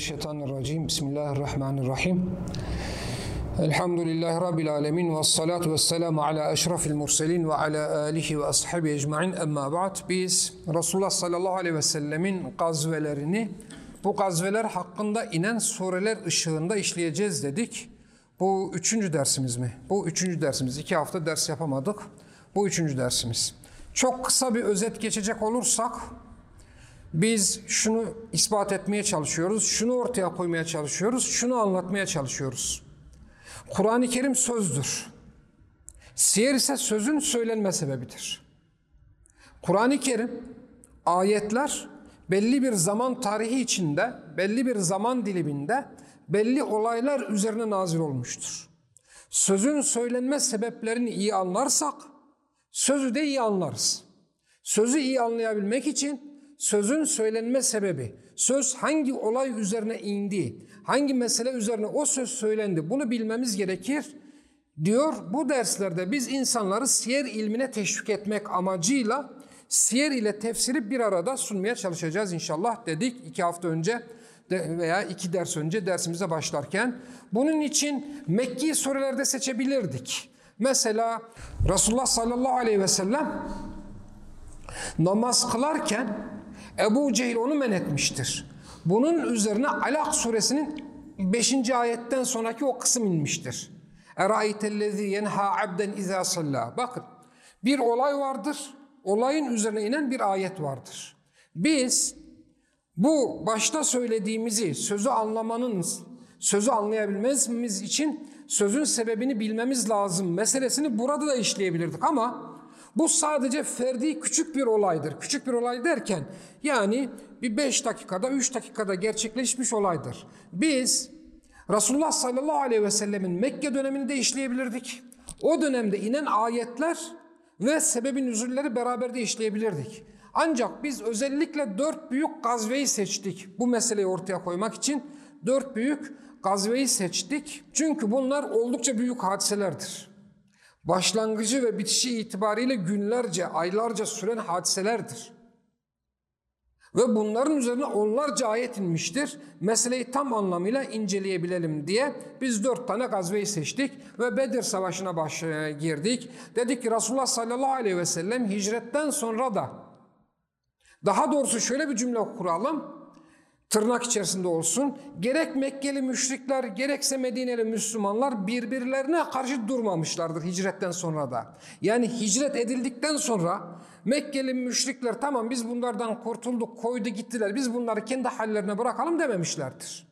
Euzubillahimineşşeytanirracim. Bismillahirrahmanirrahim. Elhamdülillahi Rabbil alemin ve salatu ve selamu ala eşrafil murselin ve ala alihi ve ashabi ecma'in emma ba'd. Biz Resulullah sallallahu aleyhi ve sellemin gazvelerini bu gazveler hakkında inen sureler ışığında işleyeceğiz dedik. Bu üçüncü dersimiz mi? Bu üçüncü dersimiz. İki hafta ders yapamadık. Bu üçüncü dersimiz. Çok kısa bir özet geçecek olursak biz şunu ispat etmeye çalışıyoruz, şunu ortaya koymaya çalışıyoruz, şunu anlatmaya çalışıyoruz. Kur'an-ı Kerim sözdür. Siyer ise sözün söylenme sebebidir. Kur'an-ı Kerim ayetler belli bir zaman tarihi içinde, belli bir zaman diliminde belli olaylar üzerine nazil olmuştur. Sözün söylenme sebeplerini iyi anlarsak sözü de iyi anlarız. Sözü iyi anlayabilmek için sözün söylenme sebebi, söz hangi olay üzerine indi, hangi mesele üzerine o söz söylendi bunu bilmemiz gerekir diyor. Bu derslerde biz insanları siyer ilmine teşvik etmek amacıyla siyer ile tefsiri bir arada sunmaya çalışacağız inşallah dedik iki hafta önce veya iki ders önce dersimize başlarken. Bunun için Mekki surelerde seçebilirdik. Mesela Resulullah sallallahu aleyhi ve sellem namaz kılarken Ebu Cehil onu men etmiştir. Bunun üzerine Alak suresinin 5. ayetten sonraki o kısım inmiştir. Eraitellezi yenha abden izâ sallâ. Bakın bir olay vardır. Olayın üzerine inen bir ayet vardır. Biz bu başta söylediğimizi sözü anlamanın, sözü anlayabilmemiz için sözün sebebini bilmemiz lazım meselesini burada da işleyebilirdik ama bu sadece ferdi küçük bir olaydır. Küçük bir olay derken yani bir 5 dakikada 3 dakikada gerçekleşmiş olaydır. Biz Resulullah sallallahu aleyhi ve sellemin Mekke dönemini de işleyebilirdik. O dönemde inen ayetler ve sebebin üzülleri beraber de işleyebilirdik. Ancak biz özellikle dört büyük gazveyi seçtik. Bu meseleyi ortaya koymak için dört büyük gazveyi seçtik. Çünkü bunlar oldukça büyük hadiselerdir. Başlangıcı ve bitişi itibariyle günlerce, aylarca süren hadiselerdir. Ve bunların üzerine onlarca ayet inmiştir. Meseleyi tam anlamıyla inceleyebilelim diye biz dört tane gazveyi seçtik ve Bedir Savaşı'na baş girdik. Dedik ki Resulullah sallallahu aleyhi ve sellem hicretten sonra da daha doğrusu şöyle bir cümle kuralım tırnak içerisinde olsun. Gerek Mekkeli müşrikler gerekse Medineli Müslümanlar birbirlerine karşı durmamışlardır hicretten sonra da. Yani hicret edildikten sonra Mekkeli müşrikler tamam biz bunlardan kurtulduk koydu gittiler biz bunları kendi hallerine bırakalım dememişlerdir.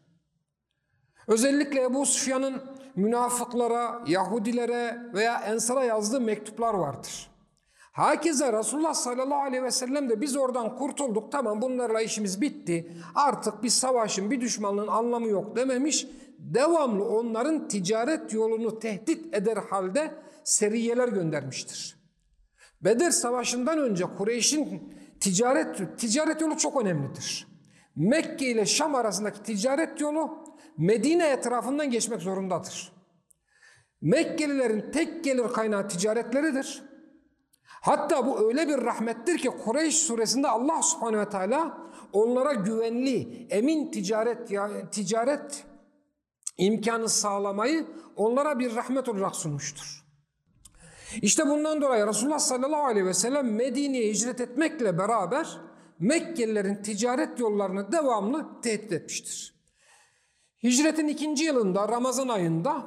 Özellikle Ebu Sufyan'ın münafıklara, Yahudilere veya Ensar'a yazdığı mektuplar vardır. Hakeza Resulullah sallallahu aleyhi ve sellem de biz oradan kurtulduk tamam bunlarla işimiz bitti artık bir savaşın bir düşmanlığın anlamı yok dememiş devamlı onların ticaret yolunu tehdit eder halde seriyeler göndermiştir. Bedir Savaşı'ndan önce Kureyş'in ticaret, ticaret yolu çok önemlidir. Mekke ile Şam arasındaki ticaret yolu Medine etrafından geçmek zorundadır. Mekkelilerin tek gelir kaynağı ticaretleridir. Hatta bu öyle bir rahmettir ki Kureyş suresinde Allah subhanehu ve teala onlara güvenli, emin ticaret ticaret imkanı sağlamayı onlara bir rahmet olarak sunmuştur. İşte bundan dolayı Resulullah sallallahu aleyhi ve sellem Medine'ye hicret etmekle beraber Mekkelilerin ticaret yollarını devamlı tehdit etmiştir. Hicretin ikinci yılında Ramazan ayında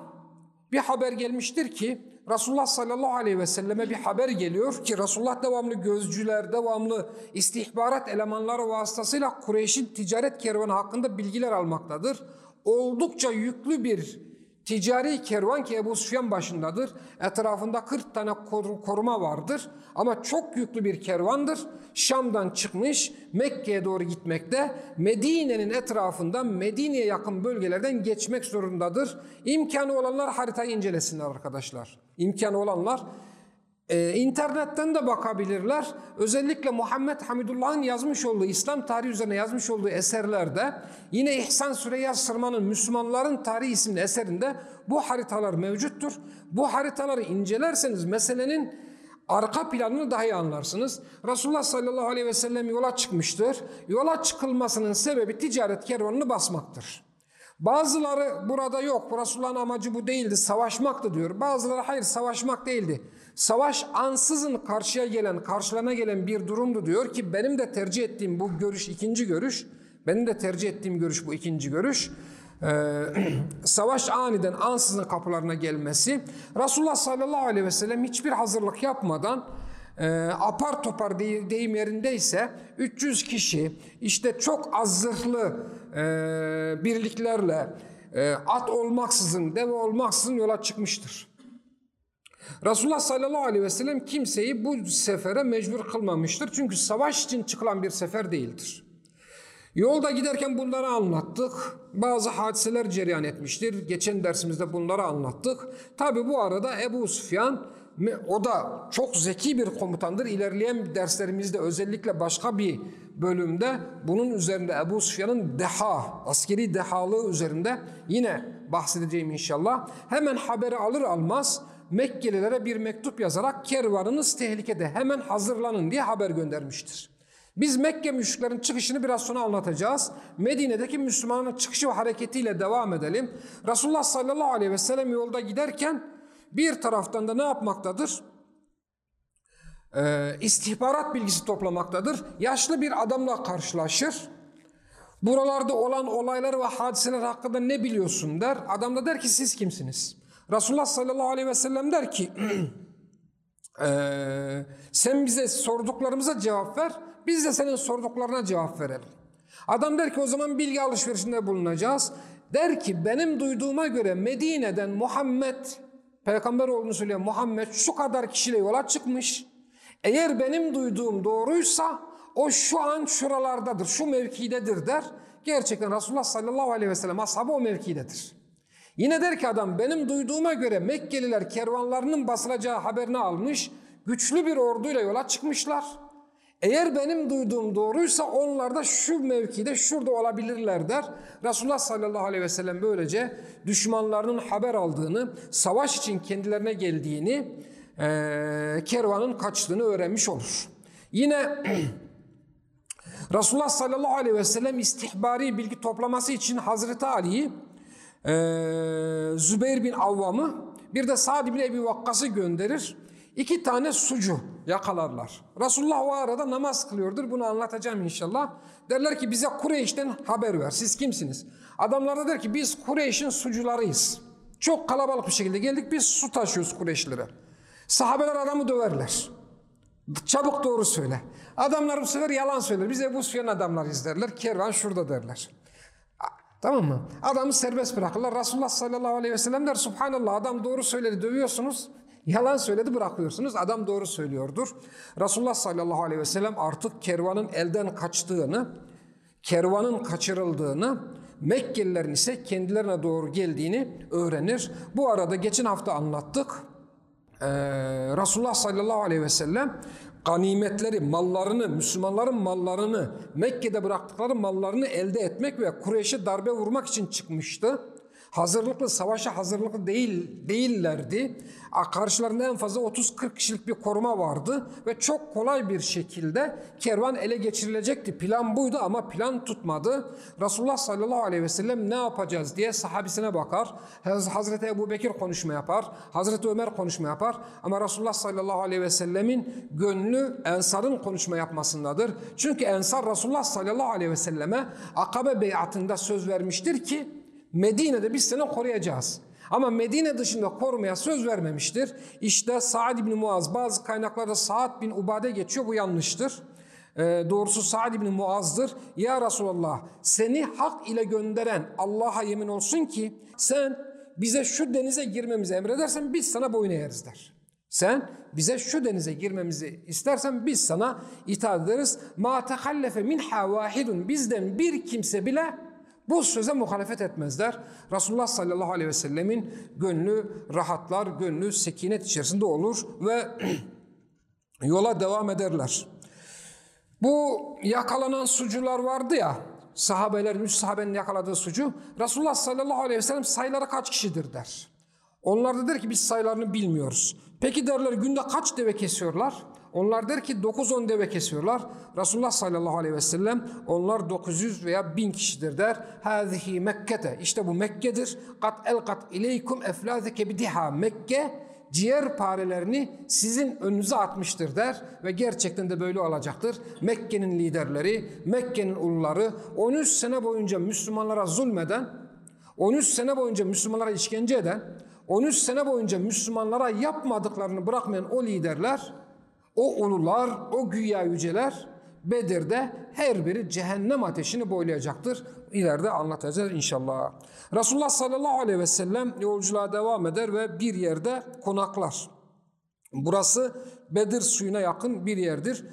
bir haber gelmiştir ki Resulullah sallallahu aleyhi ve selleme bir haber geliyor ki Resulullah devamlı gözcüler, devamlı istihbarat elemanları vasıtasıyla Kureyş'in ticaret kervanı hakkında bilgiler almaktadır. Oldukça yüklü bir ticari kervan ki Ebu Süfyan başındadır. Etrafında 40 tane koruma vardır ama çok yüklü bir kervandır. Şam'dan çıkmış Mekke'ye doğru gitmekte. Medine'nin etrafından Medine'ye yakın bölgelerden geçmek zorundadır. İmkanı olanlar haritayı incelesinler arkadaşlar. İmkanı olanlar ee, internetten de bakabilirler. Özellikle Muhammed Hamidullah'ın yazmış olduğu, İslam tarihi üzerine yazmış olduğu eserlerde yine İhsan Süreyya Sırman'ın Müslümanların Tarihi isimli eserinde bu haritalar mevcuttur. Bu haritaları incelerseniz meselenin arka planını daha iyi anlarsınız. Resulullah sallallahu aleyhi ve sellem yola çıkmıştır. Yola çıkılmasının sebebi ticaret kervanını basmaktır. Bazıları burada yok. Resulullah'ın amacı bu değildi. Savaşmaktı diyor. Bazıları hayır savaşmak değildi. Savaş ansızın karşıya gelen, karşılana gelen bir durumdu diyor ki benim de tercih ettiğim bu görüş ikinci görüş. Benim de tercih ettiğim görüş bu ikinci görüş. Ee, savaş aniden ansızın kapılarına gelmesi. Resulullah sallallahu aleyhi ve sellem hiçbir hazırlık yapmadan e, apar topar dey- deyim yerindeyse 300 kişi işte çok az zırhlı e, birliklerle e, at olmaksızın, deve olmaksızın yola çıkmıştır. Resulullah sallallahu aleyhi ve sellem kimseyi bu sefere mecbur kılmamıştır. Çünkü savaş için çıkılan bir sefer değildir. Yolda giderken bunları anlattık. Bazı hadiseler cereyan etmiştir. Geçen dersimizde bunları anlattık. Tabi bu arada Ebu Süfyan o da çok zeki bir komutandır. İlerleyen derslerimizde özellikle başka bir bölümde bunun üzerinde Ebu Süfyan'ın deha, askeri dehalığı üzerinde yine bahsedeceğim inşallah. Hemen haberi alır almaz Mekkelilere bir mektup yazarak kervanınız tehlikede hemen hazırlanın diye haber göndermiştir. Biz Mekke müşriklerin çıkışını biraz sonra anlatacağız. Medine'deki Müslümanların çıkışı ve hareketiyle devam edelim. Resulullah sallallahu aleyhi ve sellem yolda giderken bir taraftan da ne yapmaktadır? Ee, istihbarat bilgisi toplamaktadır. Yaşlı bir adamla karşılaşır. Buralarda olan olaylar ve hadiseler hakkında ne biliyorsun der. Adam da der ki siz kimsiniz? Resulullah sallallahu aleyhi ve sellem der ki ee, sen bize sorduklarımıza cevap ver. Biz de senin sorduklarına cevap verelim. Adam der ki o zaman bilgi alışverişinde bulunacağız. Der ki benim duyduğuma göre Medine'den Muhammed, peygamber olduğunu söyleyen Muhammed şu kadar kişiyle yola çıkmış. Eğer benim duyduğum doğruysa o şu an şuralardadır, şu mevkidedir der. Gerçekten Resulullah sallallahu aleyhi ve sellem ashabı o mevkidedir. Yine der ki adam benim duyduğuma göre Mekkeliler kervanlarının basılacağı haberini almış, güçlü bir orduyla yola çıkmışlar. Eğer benim duyduğum doğruysa onlar da şu mevkide şurada olabilirler der. Resulullah sallallahu aleyhi ve sellem böylece düşmanlarının haber aldığını, savaş için kendilerine geldiğini, kervanın kaçtığını öğrenmiş olur. Yine Resulullah sallallahu aleyhi ve sellem istihbari bilgi toplaması için Hazreti Ali'yi Zübeyir bin Avvam'ı bir de Sa'd bin Ebi Vakkas'ı gönderir. İki tane sucu yakalarlar. Resulullah o arada namaz kılıyordur. Bunu anlatacağım inşallah. Derler ki bize Kureyş'ten haber ver. Siz kimsiniz? Adamlar da der ki biz Kureyş'in sucularıyız. Çok kalabalık bir şekilde geldik biz su taşıyoruz Kureyşlilere. Sahabeler adamı döverler. Çabuk doğru söyle. Adamlar bu sefer yalan söyler. Biz Ebu Süfyan adamlarıyız derler. Kervan şurada derler. Tamam mı? Adamı serbest bırakırlar. Resulullah sallallahu aleyhi ve sellem der Subhanallah adam doğru söyledi dövüyorsunuz. Yalan söyledi bırakıyorsunuz. Adam doğru söylüyordur. Resulullah sallallahu aleyhi ve sellem artık kervanın elden kaçtığını, kervanın kaçırıldığını, Mekkelilerin ise kendilerine doğru geldiğini öğrenir. Bu arada geçen hafta anlattık. Ee, Resulullah sallallahu aleyhi ve sellem ganimetleri, mallarını, Müslümanların mallarını, Mekke'de bıraktıkları mallarını elde etmek ve Kureyş'e darbe vurmak için çıkmıştı. Hazırlıklı, savaşa hazırlıklı değil değillerdi. Karşılarında en fazla 30-40 kişilik bir koruma vardı ve çok kolay bir şekilde kervan ele geçirilecekti. Plan buydu ama plan tutmadı. Resulullah sallallahu aleyhi ve sellem ne yapacağız diye sahabisine bakar. Hazreti Ebu Bekir konuşma yapar. Hazreti Ömer konuşma yapar. Ama Resulullah sallallahu aleyhi ve sellemin gönlü Ensar'ın konuşma yapmasındadır. Çünkü Ensar Resulullah sallallahu aleyhi ve selleme Akabe beyatında söz vermiştir ki Medine'de biz seni koruyacağız. Ama Medine dışında korumaya söz vermemiştir. İşte Sa'd bin Muaz bazı kaynaklarda Sa'd bin Ubade geçiyor bu yanlıştır. Ee, doğrusu Sa'd bin Muaz'dır. Ya Resulallah seni hak ile gönderen Allah'a yemin olsun ki sen bize şu denize girmemizi emredersen biz sana boyun eğeriz der. Sen bize şu denize girmemizi istersen biz sana itaat ederiz. Ma tehallefe minha vahidun bizden bir kimse bile bu söze muhalefet etmezler. Resulullah sallallahu aleyhi ve sellemin gönlü rahatlar, gönlü sekinet içerisinde olur ve yola devam ederler. Bu yakalanan sucular vardı ya, sahabeler, üç sahabenin yakaladığı sucu, Resulullah sallallahu aleyhi ve sellem sayıları kaç kişidir der. Onlar da der ki biz sayılarını bilmiyoruz. Peki derler günde kaç deve kesiyorlar? Onlar der ki 9-10 deve kesiyorlar. Resulullah sallallahu aleyhi ve sellem onlar 900 veya 1000 kişidir der. Hâzihi Mekke'te. İşte bu Mekke'dir. Kat elkat ileykum eflâzeke bidiha. Mekke ciğer parelerini sizin önünüze atmıştır der ve gerçekten de böyle olacaktır. Mekke'nin liderleri, Mekke'nin uluları 13 sene boyunca Müslümanlara zulmeden, 13 sene boyunca Müslümanlara işkence eden, 13 sene boyunca Müslümanlara yapmadıklarını bırakmayan o liderler, o ulular, o güya yüceler Bedir'de her biri cehennem ateşini boylayacaktır. İleride anlatacağız inşallah. Resulullah sallallahu aleyhi ve sellem yolculuğa devam eder ve bir yerde konaklar. Burası Bedir suyuna yakın bir yerdir.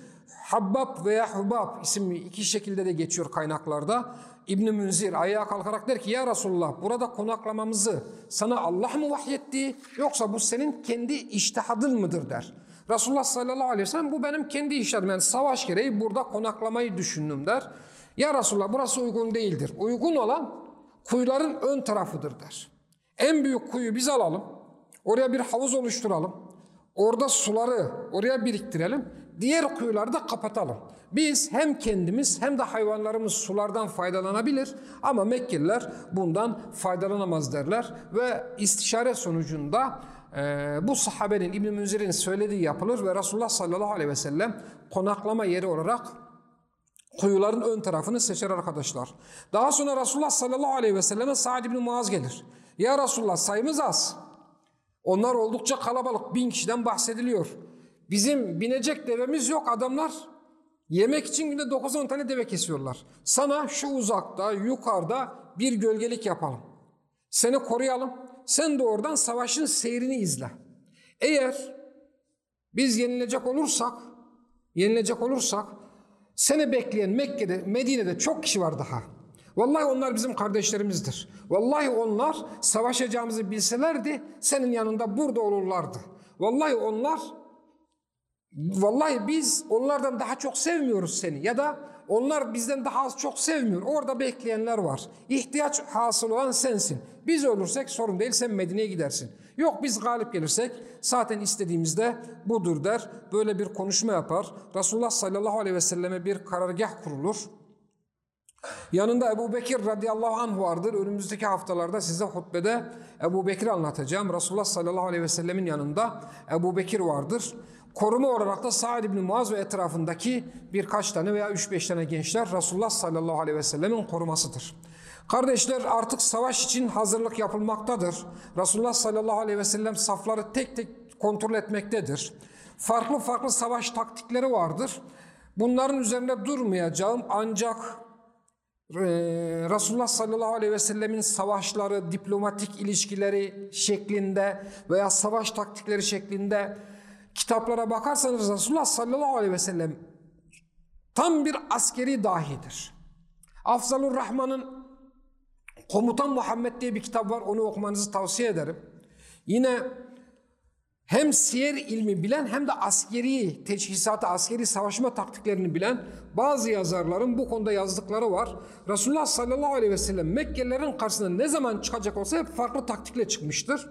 Habbab veya Hubab isimli iki şekilde de geçiyor kaynaklarda. İbn Münzir ayağa kalkarak der ki ya Resulullah burada konaklamamızı sana Allah mı vahyetti yoksa bu senin kendi iştihadın mıdır der. Resulullah sallallahu aleyhi ve sellem bu benim kendi işlerim. Yani savaş gereği burada konaklamayı düşündüm der. Ya Resulullah burası uygun değildir. Uygun olan kuyuların ön tarafıdır der. En büyük kuyu biz alalım. Oraya bir havuz oluşturalım. Orada suları oraya biriktirelim. Diğer kuyuları da kapatalım. Biz hem kendimiz hem de hayvanlarımız sulardan faydalanabilir ama Mekkeliler bundan faydalanamaz derler ve istişare sonucunda e, bu sahabenin İbn Münzir'in söylediği yapılır ve Resulullah sallallahu aleyhi ve sellem konaklama yeri olarak kuyuların ön tarafını seçer arkadaşlar. Daha sonra Resulullah sallallahu aleyhi ve selleme Sa'd ibn Muaz gelir. Ya Resulullah sayımız az. Onlar oldukça kalabalık. Bin kişiden bahsediliyor. Bizim binecek devemiz yok adamlar. Yemek için günde 9-10 tane deve kesiyorlar. Sana şu uzakta, yukarıda bir gölgelik yapalım. Seni koruyalım. Sen de oradan savaşın seyrini izle. Eğer biz yenilecek olursak, yenilecek olursak seni bekleyen Mekke'de, Medine'de çok kişi var daha. Vallahi onlar bizim kardeşlerimizdir. Vallahi onlar savaşacağımızı bilselerdi senin yanında burada olurlardı. Vallahi onlar vallahi biz onlardan daha çok sevmiyoruz seni ya da onlar bizden daha az çok sevmiyor. Orada bekleyenler var. İhtiyaç hasıl olan sensin. Biz ölürsek sorun değil sen Medine'ye gidersin. Yok biz galip gelirsek zaten istediğimizde budur der. Böyle bir konuşma yapar. Resulullah sallallahu aleyhi ve selleme bir karargah kurulur. Yanında Ebu Bekir radıyallahu anh vardır. Önümüzdeki haftalarda size hutbede Ebu Bekir'i anlatacağım. Resulullah sallallahu aleyhi ve sellemin yanında Ebu Bekir vardır. Koruma olarak da Sa'd ibn Muaz ve etrafındaki birkaç tane veya 3-5 tane gençler Resulullah sallallahu aleyhi ve sellemin korumasıdır. Kardeşler artık savaş için hazırlık yapılmaktadır. Resulullah sallallahu aleyhi ve sellem safları tek tek kontrol etmektedir. Farklı farklı savaş taktikleri vardır. Bunların üzerinde durmayacağım ancak Resulullah sallallahu aleyhi ve sellemin savaşları, diplomatik ilişkileri şeklinde veya savaş taktikleri şeklinde kitaplara bakarsanız Resulullah sallallahu aleyhi ve sellem tam bir askeri dahidir. Afzalur Rahman'ın Komutan Muhammed diye bir kitap var. Onu okumanızı tavsiye ederim. Yine hem siyer ilmi bilen hem de askeri teçhizatı, askeri savaşma taktiklerini bilen bazı yazarların bu konuda yazdıkları var. Resulullah sallallahu aleyhi ve sellem Mekkelilerin karşısına ne zaman çıkacak olsa hep farklı taktikle çıkmıştır.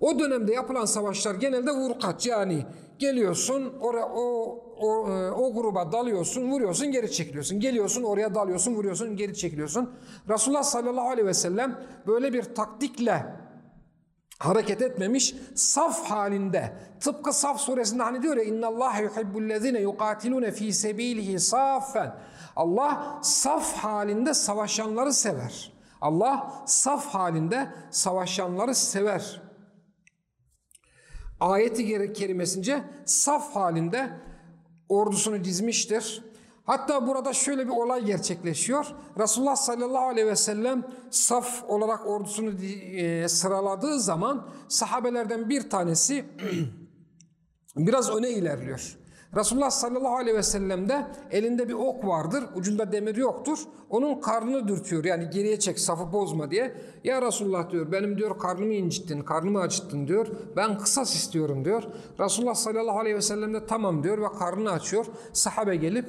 O dönemde yapılan savaşlar genelde vurkaç yani geliyorsun oraya o, o, e, o gruba dalıyorsun vuruyorsun geri çekiliyorsun. Geliyorsun oraya dalıyorsun vuruyorsun geri çekiliyorsun. Resulullah sallallahu aleyhi ve sellem böyle bir taktikle hareket etmemiş saf halinde tıpkı Saf suresinde hani diyor ya innallaha yuhibbullezine yuqatilune fi sebilihi saffen Allah saf halinde savaşanları sever. Allah saf halinde savaşanları sever. Ayeti kerimesince saf halinde ordusunu dizmiştir. Hatta burada şöyle bir olay gerçekleşiyor. Resulullah sallallahu aleyhi ve sellem saf olarak ordusunu e, sıraladığı zaman sahabelerden bir tanesi biraz öne ilerliyor. Resulullah sallallahu aleyhi ve sellem de elinde bir ok vardır, ucunda demir yoktur. Onun karnını dürtüyor yani geriye çek safı bozma diye. Ya Resulullah diyor benim diyor karnımı incittin, karnımı acıttın diyor. Ben kısas istiyorum diyor. Resulullah sallallahu aleyhi ve sellem de tamam diyor ve karnını açıyor. Sahabe gelip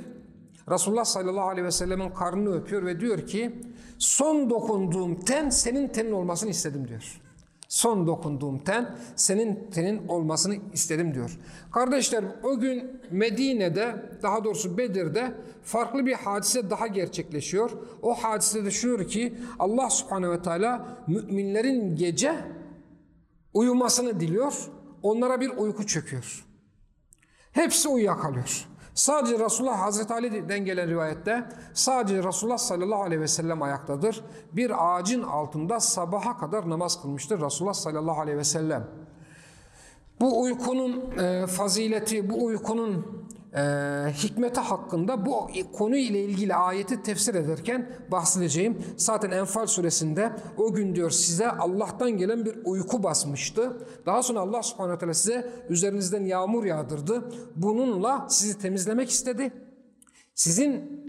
Resulullah sallallahu aleyhi ve sellemin karnını öpüyor ve diyor ki son dokunduğum ten senin tenin olmasını istedim diyor. Son dokunduğum ten senin tenin olmasını istedim diyor. Kardeşlerim o gün Medine'de daha doğrusu Bedir'de farklı bir hadise daha gerçekleşiyor. O hadise de şudur ki Allah subhanehu ve teala müminlerin gece uyumasını diliyor. Onlara bir uyku çöküyor. Hepsi uyuyakalıyor. Sadece Resulullah Hazreti Ali'den gelen rivayette sadece Resulullah sallallahu aleyhi ve sellem ayaktadır. Bir ağacın altında sabaha kadar namaz kılmıştır Resulullah sallallahu aleyhi ve sellem. Bu uykunun e, fazileti, bu uykunun e, hikmeti hakkında bu konu ile ilgili ayeti tefsir ederken bahsedeceğim. Zaten Enfal suresinde o gün diyor size Allah'tan gelen bir uyku basmıştı. Daha sonra Allah subhanahu teala size üzerinizden yağmur yağdırdı. Bununla sizi temizlemek istedi. Sizin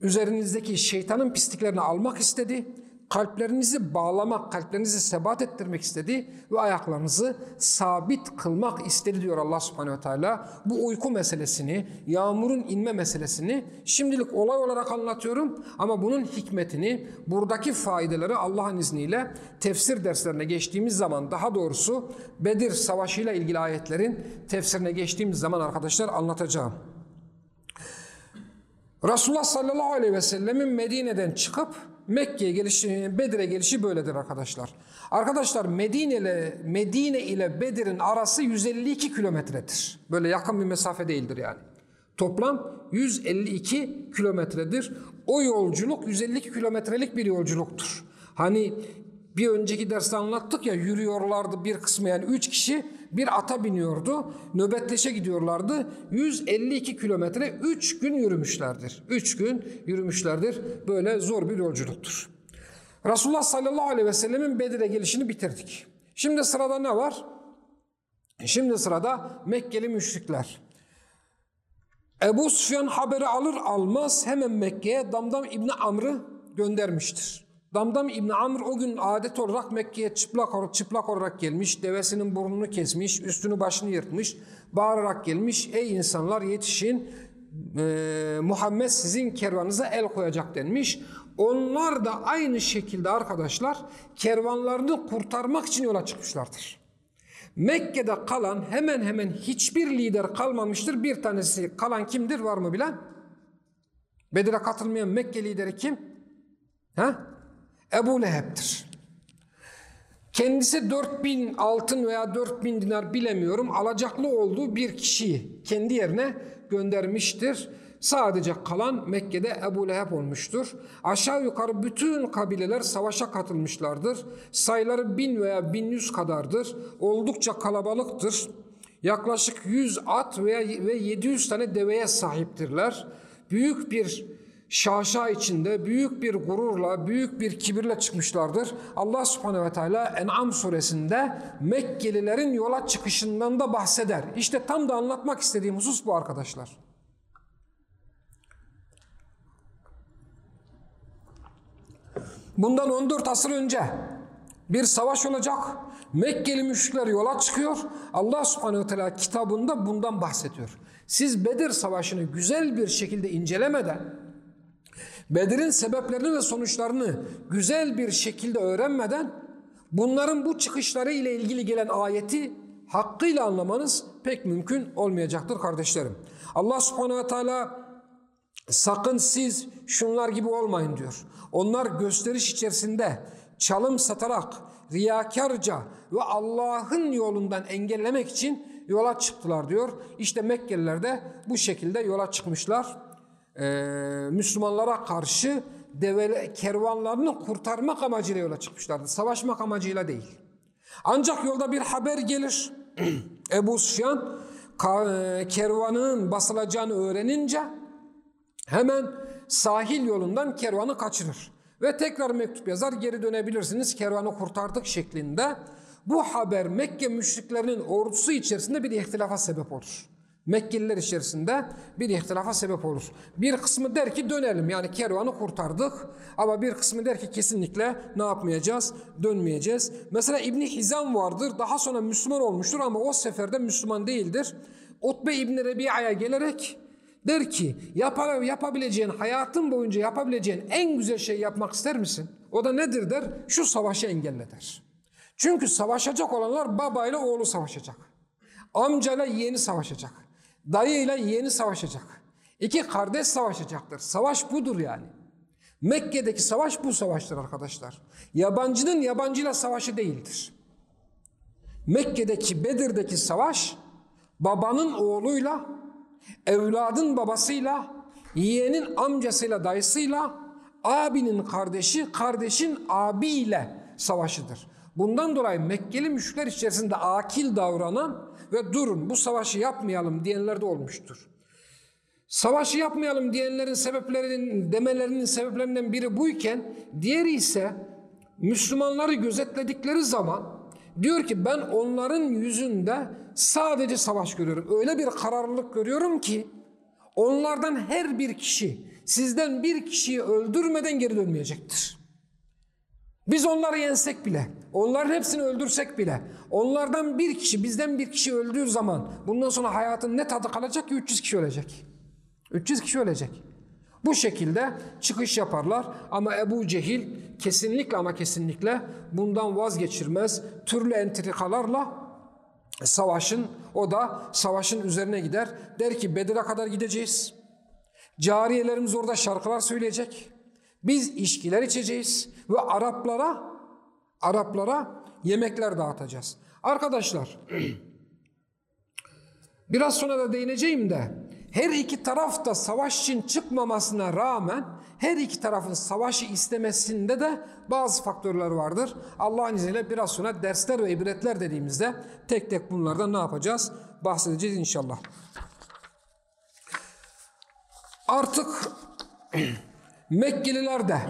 üzerinizdeki şeytanın pisliklerini almak istedi kalplerinizi bağlamak, kalplerinizi sebat ettirmek istedi ve ayaklarınızı sabit kılmak istedi diyor Allah subhanehu ve teala. Bu uyku meselesini, yağmurun inme meselesini şimdilik olay olarak anlatıyorum ama bunun hikmetini, buradaki faydaları Allah'ın izniyle tefsir derslerine geçtiğimiz zaman daha doğrusu Bedir Savaşı ile ilgili ayetlerin tefsirine geçtiğimiz zaman arkadaşlar anlatacağım. Resulullah sallallahu aleyhi ve sellemin Medine'den çıkıp Mekke'ye gelişi, Bedir'e gelişi böyledir arkadaşlar. Arkadaşlar Medine ile Medine ile Bedir'in arası 152 kilometredir. Böyle yakın bir mesafe değildir yani. Toplam 152 kilometredir. O yolculuk 152 kilometrelik bir yolculuktur. Hani bir önceki derste anlattık ya yürüyorlardı bir kısmı yani 3 kişi bir ata biniyordu. Nöbetleşe gidiyorlardı. 152 kilometre 3 gün yürümüşlerdir. 3 gün yürümüşlerdir. Böyle zor bir yolculuktur. Resulullah sallallahu aleyhi ve sellemin Bedir'e gelişini bitirdik. Şimdi sırada ne var? Şimdi sırada Mekkeli müşrikler. Ebu Süfyan haberi alır almaz hemen Mekke'ye Damdam İbni Amr'ı göndermiştir. Damdam İbni Amr o gün adet olarak Mekke'ye çıplak, çıplak olarak gelmiş, devesinin burnunu kesmiş, üstünü başını yırtmış, bağırarak gelmiş. Ey insanlar yetişin, e, Muhammed sizin kervanınıza el koyacak denmiş. Onlar da aynı şekilde arkadaşlar kervanlarını kurtarmak için yola çıkmışlardır. Mekke'de kalan hemen hemen hiçbir lider kalmamıştır. Bir tanesi kalan kimdir var mı bilen? Bedir'e katılmayan Mekke lideri kim? Ha? Ebu Leheb'tir. Kendisi 4000 altın veya 4000 dinar bilemiyorum alacaklı olduğu bir kişiyi kendi yerine göndermiştir. Sadece kalan Mekke'de Ebu Leheb olmuştur. Aşağı yukarı bütün kabileler savaşa katılmışlardır. Sayıları bin veya bin yüz kadardır. Oldukça kalabalıktır. Yaklaşık 100 at veya ve 700 tane deveye sahiptirler. Büyük bir şaşa içinde büyük bir gururla, büyük bir kibirle çıkmışlardır. Allah subhanehu ve teala En'am suresinde Mekkelilerin yola çıkışından da bahseder. İşte tam da anlatmak istediğim husus bu arkadaşlar. Bundan 14 asır önce bir savaş olacak. Mekkeli müşrikler yola çıkıyor. Allah subhanehu teala kitabında bundan bahsediyor. Siz Bedir savaşını güzel bir şekilde incelemeden, Bedir'in sebeplerini ve sonuçlarını güzel bir şekilde öğrenmeden, bunların bu çıkışları ile ilgili gelen ayeti hakkıyla anlamanız pek mümkün olmayacaktır kardeşlerim. Allah subhanehu teala sakın siz şunlar gibi olmayın diyor. Onlar gösteriş içerisinde çalım satarak, riyakarca ve Allah'ın yolundan engellemek için yola çıktılar diyor. İşte Mekkeliler de bu şekilde yola çıkmışlar. Ee, Müslümanlara karşı devele, kervanlarını kurtarmak amacıyla yola çıkmışlardı. Savaşmak amacıyla değil. Ancak yolda bir haber gelir. Ebu Sufyan kervanın basılacağını öğrenince hemen sahil yolundan kervanı kaçırır. Ve tekrar mektup yazar geri dönebilirsiniz kervanı kurtardık şeklinde. Bu haber Mekke müşriklerinin ordusu içerisinde bir ihtilafa sebep olur. Mekkeliler içerisinde bir ihtilafa sebep olur. Bir kısmı der ki dönelim yani kervanı kurtardık ama bir kısmı der ki kesinlikle ne yapmayacağız? Dönmeyeceğiz. Mesela İbni Hizam vardır daha sonra Müslüman olmuştur ama o seferde Müslüman değildir. Utbe İbni Rebi'a'ya gelerek der ki yapabileceğin hayatın boyunca yapabileceğin en güzel şey yapmak ister misin? O da nedir der? Şu savaşı engelle der. Çünkü savaşacak olanlar babayla oğlu savaşacak. Amcayla yeğeni savaşacak. Dayıyla yeğeni savaşacak. İki kardeş savaşacaktır. Savaş budur yani. Mekke'deki savaş bu savaştır arkadaşlar. Yabancının yabancıyla savaşı değildir. Mekke'deki Bedir'deki savaş babanın oğluyla, evladın babasıyla, yeğenin amcasıyla, dayısıyla, abinin kardeşi, kardeşin abiyle savaşıdır. Bundan dolayı Mekkeli müşrikler içerisinde akil davranan ve durun bu savaşı yapmayalım diyenler de olmuştur. Savaşı yapmayalım diyenlerin sebeplerinin demelerinin sebeplerinden biri buyken diğeri ise Müslümanları gözetledikleri zaman diyor ki ben onların yüzünde sadece savaş görüyorum. Öyle bir kararlılık görüyorum ki onlardan her bir kişi sizden bir kişiyi öldürmeden geri dönmeyecektir. Biz onları yensek bile, onların hepsini öldürsek bile, onlardan bir kişi, bizden bir kişi öldüğü zaman bundan sonra hayatın ne tadı kalacak ki 300 kişi ölecek. 300 kişi ölecek. Bu şekilde çıkış yaparlar ama Ebu Cehil kesinlikle ama kesinlikle bundan vazgeçirmez. Türlü entrikalarla savaşın, o da savaşın üzerine gider. Der ki Bedir'e kadar gideceğiz. Cariyelerimiz orada şarkılar söyleyecek. Biz içkiler içeceğiz ve Araplara Araplara yemekler dağıtacağız. Arkadaşlar biraz sonra da değineceğim de her iki taraf da savaş için çıkmamasına rağmen her iki tarafın savaşı istemesinde de bazı faktörler vardır. Allah'ın izniyle biraz sonra dersler ve ibretler dediğimizde tek tek bunlardan ne yapacağız? Bahsedeceğiz inşallah. Artık Mekkeliler de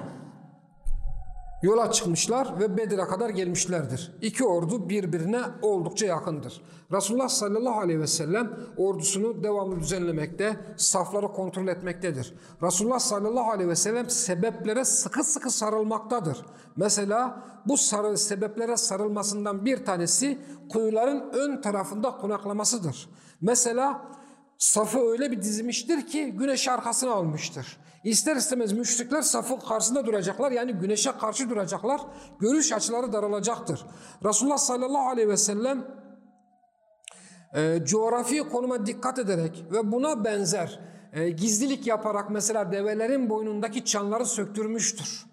yola çıkmışlar ve Bedir'e kadar gelmişlerdir. İki ordu birbirine oldukça yakındır. Resulullah sallallahu aleyhi ve sellem ordusunu devamlı düzenlemekte, safları kontrol etmektedir. Resulullah sallallahu aleyhi ve sellem sebeplere sıkı sıkı sarılmaktadır. Mesela bu sarı, sebeplere sarılmasından bir tanesi kuyuların ön tarafında konaklamasıdır. Mesela safı öyle bir dizmiştir ki güneş arkasına almıştır. İster istemez müşrikler safın karşısında duracaklar. Yani güneşe karşı duracaklar. Görüş açıları daralacaktır. Resulullah sallallahu aleyhi ve sellem e, coğrafi konuma dikkat ederek ve buna benzer e, gizlilik yaparak mesela develerin boynundaki çanları söktürmüştür.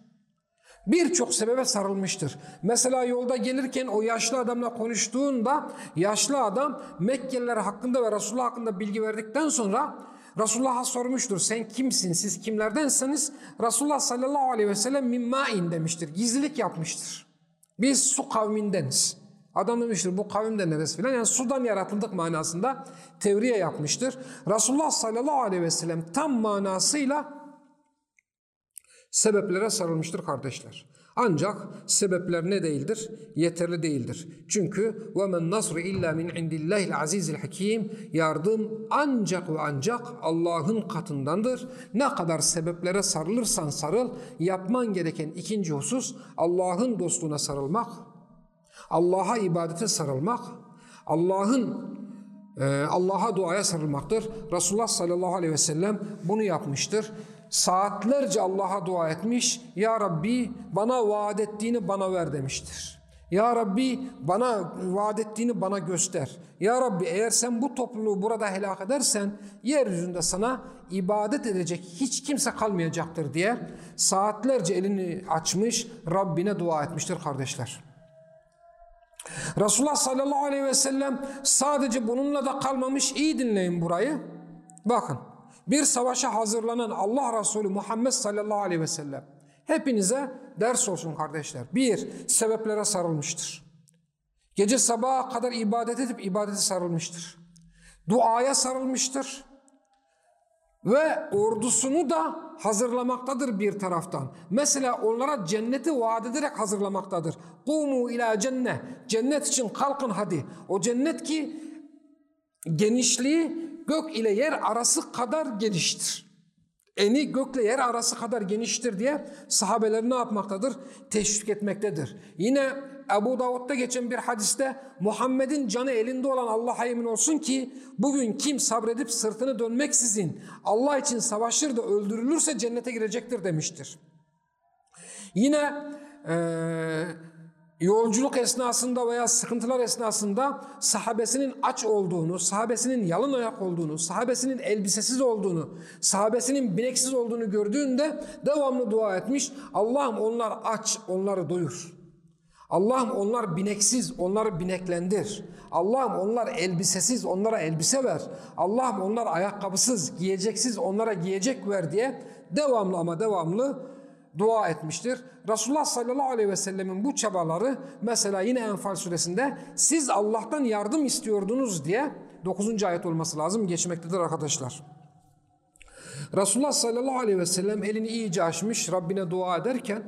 Birçok sebebe sarılmıştır. Mesela yolda gelirken o yaşlı adamla konuştuğunda yaşlı adam Mekkeliler hakkında ve Resulullah hakkında bilgi verdikten sonra Resulullah'a sormuştur. Sen kimsin? Siz kimlerdensiniz? Resulullah sallallahu aleyhi ve sellem mimmain demiştir. Gizlilik yapmıştır. Biz su kavmindeniz. Adam demiştir bu kavim de neresi filan. Yani sudan yaratıldık manasında tevriye yapmıştır. Resulullah sallallahu aleyhi ve sellem tam manasıyla sebeplere sarılmıştır kardeşler. Ancak sebepler ne değildir? Yeterli değildir. Çünkü ve men nasru illa min indillahil azizil hakim yardım ancak ve ancak Allah'ın katındandır. Ne kadar sebeplere sarılırsan sarıl yapman gereken ikinci husus Allah'ın dostluğuna sarılmak. Allah'a ibadete sarılmak. Allah'ın e, Allah'a duaya sarılmaktır. Resulullah sallallahu aleyhi ve sellem bunu yapmıştır saatlerce Allah'a dua etmiş. Ya Rabbi bana vaat ettiğini bana ver demiştir. Ya Rabbi bana vaat ettiğini bana göster. Ya Rabbi eğer sen bu topluluğu burada helak edersen yeryüzünde sana ibadet edecek hiç kimse kalmayacaktır diye saatlerce elini açmış Rabbine dua etmiştir kardeşler. Resulullah sallallahu aleyhi ve sellem sadece bununla da kalmamış iyi dinleyin burayı. Bakın bir savaşa hazırlanan Allah Resulü Muhammed sallallahu aleyhi ve sellem hepinize ders olsun kardeşler. Bir, sebeplere sarılmıştır. Gece sabaha kadar ibadet edip ibadete sarılmıştır. Duaya sarılmıştır. Ve ordusunu da hazırlamaktadır bir taraftan. Mesela onlara cenneti vaat ederek hazırlamaktadır. Kumu ila cennet. Cennet için kalkın hadi. O cennet ki genişliği gök ile yer arası kadar geniştir. Eni gökle yer arası kadar geniştir diye sahabeler ne yapmaktadır? Teşvik etmektedir. Yine Ebu Davud'da geçen bir hadiste Muhammed'in canı elinde olan Allah'a emin olsun ki bugün kim sabredip sırtını dönmeksizin Allah için savaşır da öldürülürse cennete girecektir demiştir. Yine e, yolculuk esnasında veya sıkıntılar esnasında sahabesinin aç olduğunu, sahabesinin yalın ayak olduğunu, sahabesinin elbisesiz olduğunu, sahabesinin bineksiz olduğunu gördüğünde devamlı dua etmiş. Allah'ım onlar aç, onları doyur. Allah'ım onlar bineksiz, onları bineklendir. Allah'ım onlar elbisesiz, onlara elbise ver. Allah'ım onlar ayakkabısız, giyeceksiz, onlara giyecek ver diye devamlı ama devamlı dua etmiştir. Resulullah sallallahu aleyhi ve sellemin bu çabaları mesela yine Enfal suresinde siz Allah'tan yardım istiyordunuz diye 9. ayet olması lazım geçmektedir arkadaşlar. Resulullah sallallahu aleyhi ve sellem elini iyice açmış Rabbine dua ederken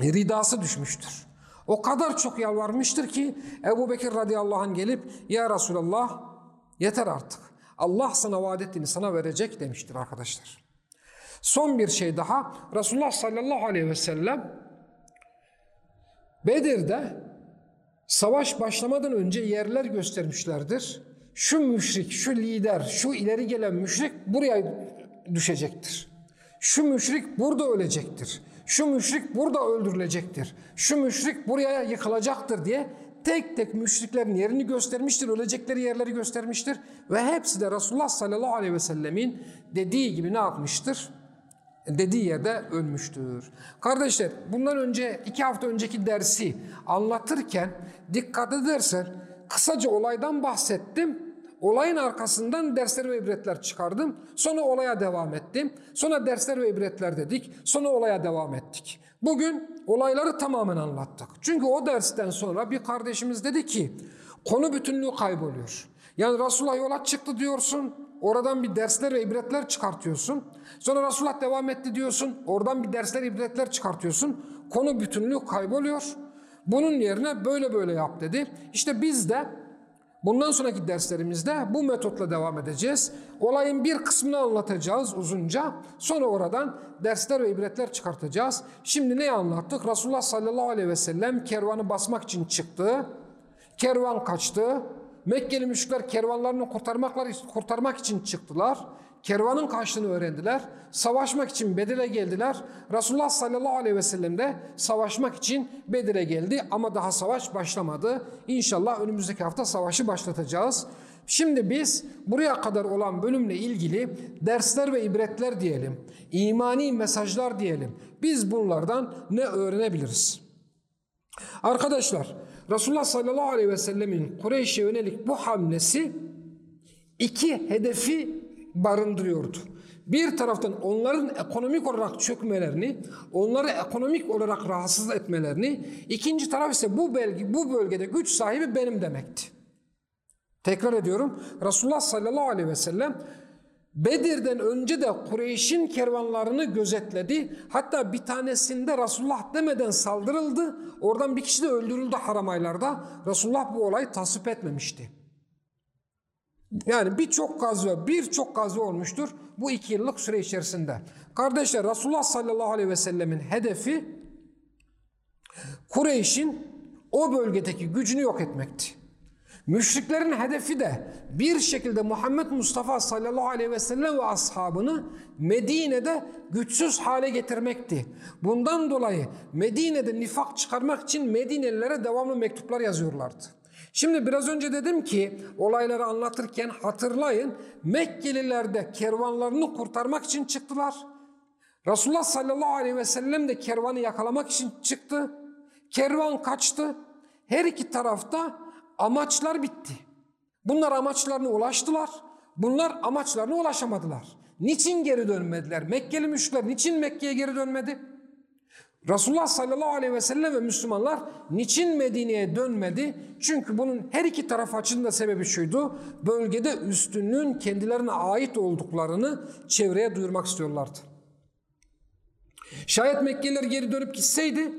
ridası düşmüştür. O kadar çok yalvarmıştır ki Ebu Bekir radıyallahu anh gelip ya Resulallah yeter artık. Allah sana vaat ettiğini sana verecek demiştir arkadaşlar. Son bir şey daha. Resulullah sallallahu aleyhi ve sellem Bedir'de savaş başlamadan önce yerler göstermişlerdir. Şu müşrik, şu lider, şu ileri gelen müşrik buraya düşecektir. Şu müşrik burada ölecektir. Şu müşrik burada öldürülecektir. Şu müşrik buraya yıkılacaktır diye tek tek müşriklerin yerini göstermiştir, ölecekleri yerleri göstermiştir. Ve hepsi de Resulullah sallallahu aleyhi ve sellemin dediği gibi ne yapmıştır? Dediği yerde ölmüştür. Kardeşler bundan önce iki hafta önceki dersi anlatırken dikkat edersen kısaca olaydan bahsettim. Olayın arkasından dersler ve ibretler çıkardım. Sonra olaya devam ettim. Sonra dersler ve ibretler dedik. Sonra olaya devam ettik. Bugün olayları tamamen anlattık. Çünkü o dersten sonra bir kardeşimiz dedi ki konu bütünlüğü kayboluyor. Yani Resulullah yola çıktı diyorsun. Oradan bir dersler ve ibretler çıkartıyorsun. Sonra Resulullah devam etti diyorsun. Oradan bir dersler, ibretler çıkartıyorsun. Konu bütünlüğü kayboluyor. Bunun yerine böyle böyle yap dedi. İşte biz de bundan sonraki derslerimizde bu metotla devam edeceğiz. Olayın bir kısmını anlatacağız uzunca. Sonra oradan dersler ve ibretler çıkartacağız. Şimdi ne anlattık? Resulullah sallallahu aleyhi ve sellem kervanı basmak için çıktı. Kervan kaçtı. Mekkeli müşrikler kervanlarını kurtarmaklar, kurtarmak için çıktılar. Kervanın kaçtığını öğrendiler. Savaşmak için Bedir'e geldiler. Resulullah sallallahu aleyhi ve sellem de savaşmak için Bedir'e geldi ama daha savaş başlamadı. İnşallah önümüzdeki hafta savaşı başlatacağız. Şimdi biz buraya kadar olan bölümle ilgili dersler ve ibretler diyelim, imani mesajlar diyelim. Biz bunlardan ne öğrenebiliriz? Arkadaşlar, Resulullah sallallahu aleyhi ve sellemin Kureyş'e yönelik bu hamlesi iki hedefi barındırıyordu. Bir taraftan onların ekonomik olarak çökmelerini, onları ekonomik olarak rahatsız etmelerini, ikinci taraf ise bu bölge, bu bölgede güç sahibi benim demekti. Tekrar ediyorum. Resulullah sallallahu aleyhi ve sellem Bedir'den önce de Kureyş'in kervanlarını gözetledi. Hatta bir tanesinde Resulullah demeden saldırıldı. Oradan bir kişi de öldürüldü haram aylarda. Resulullah bu olayı tasvip etmemişti. Yani birçok gazve, birçok gazve olmuştur bu iki yıllık süre içerisinde. Kardeşler Resulullah sallallahu aleyhi ve sellemin hedefi Kureyş'in o bölgedeki gücünü yok etmekti. Müşriklerin hedefi de bir şekilde Muhammed Mustafa sallallahu aleyhi ve sellem ve ashabını Medine'de güçsüz hale getirmekti. Bundan dolayı Medine'de nifak çıkarmak için Medinelilere devamlı mektuplar yazıyorlardı. Şimdi biraz önce dedim ki olayları anlatırken hatırlayın Mekkeliler de kervanlarını kurtarmak için çıktılar. Resulullah sallallahu aleyhi ve sellem de kervanı yakalamak için çıktı. Kervan kaçtı. Her iki tarafta amaçlar bitti. Bunlar amaçlarına ulaştılar. Bunlar amaçlarına ulaşamadılar. Niçin geri dönmediler? Mekkeli müşrikler niçin Mekke'ye geri dönmedi? Resulullah sallallahu aleyhi ve sellem ve Müslümanlar niçin Medine'ye dönmedi? Çünkü bunun her iki taraf açısından sebebi şuydu. Bölgede üstünlüğün kendilerine ait olduklarını çevreye duyurmak istiyorlardı. Şayet Mekkeliler geri dönüp gitseydi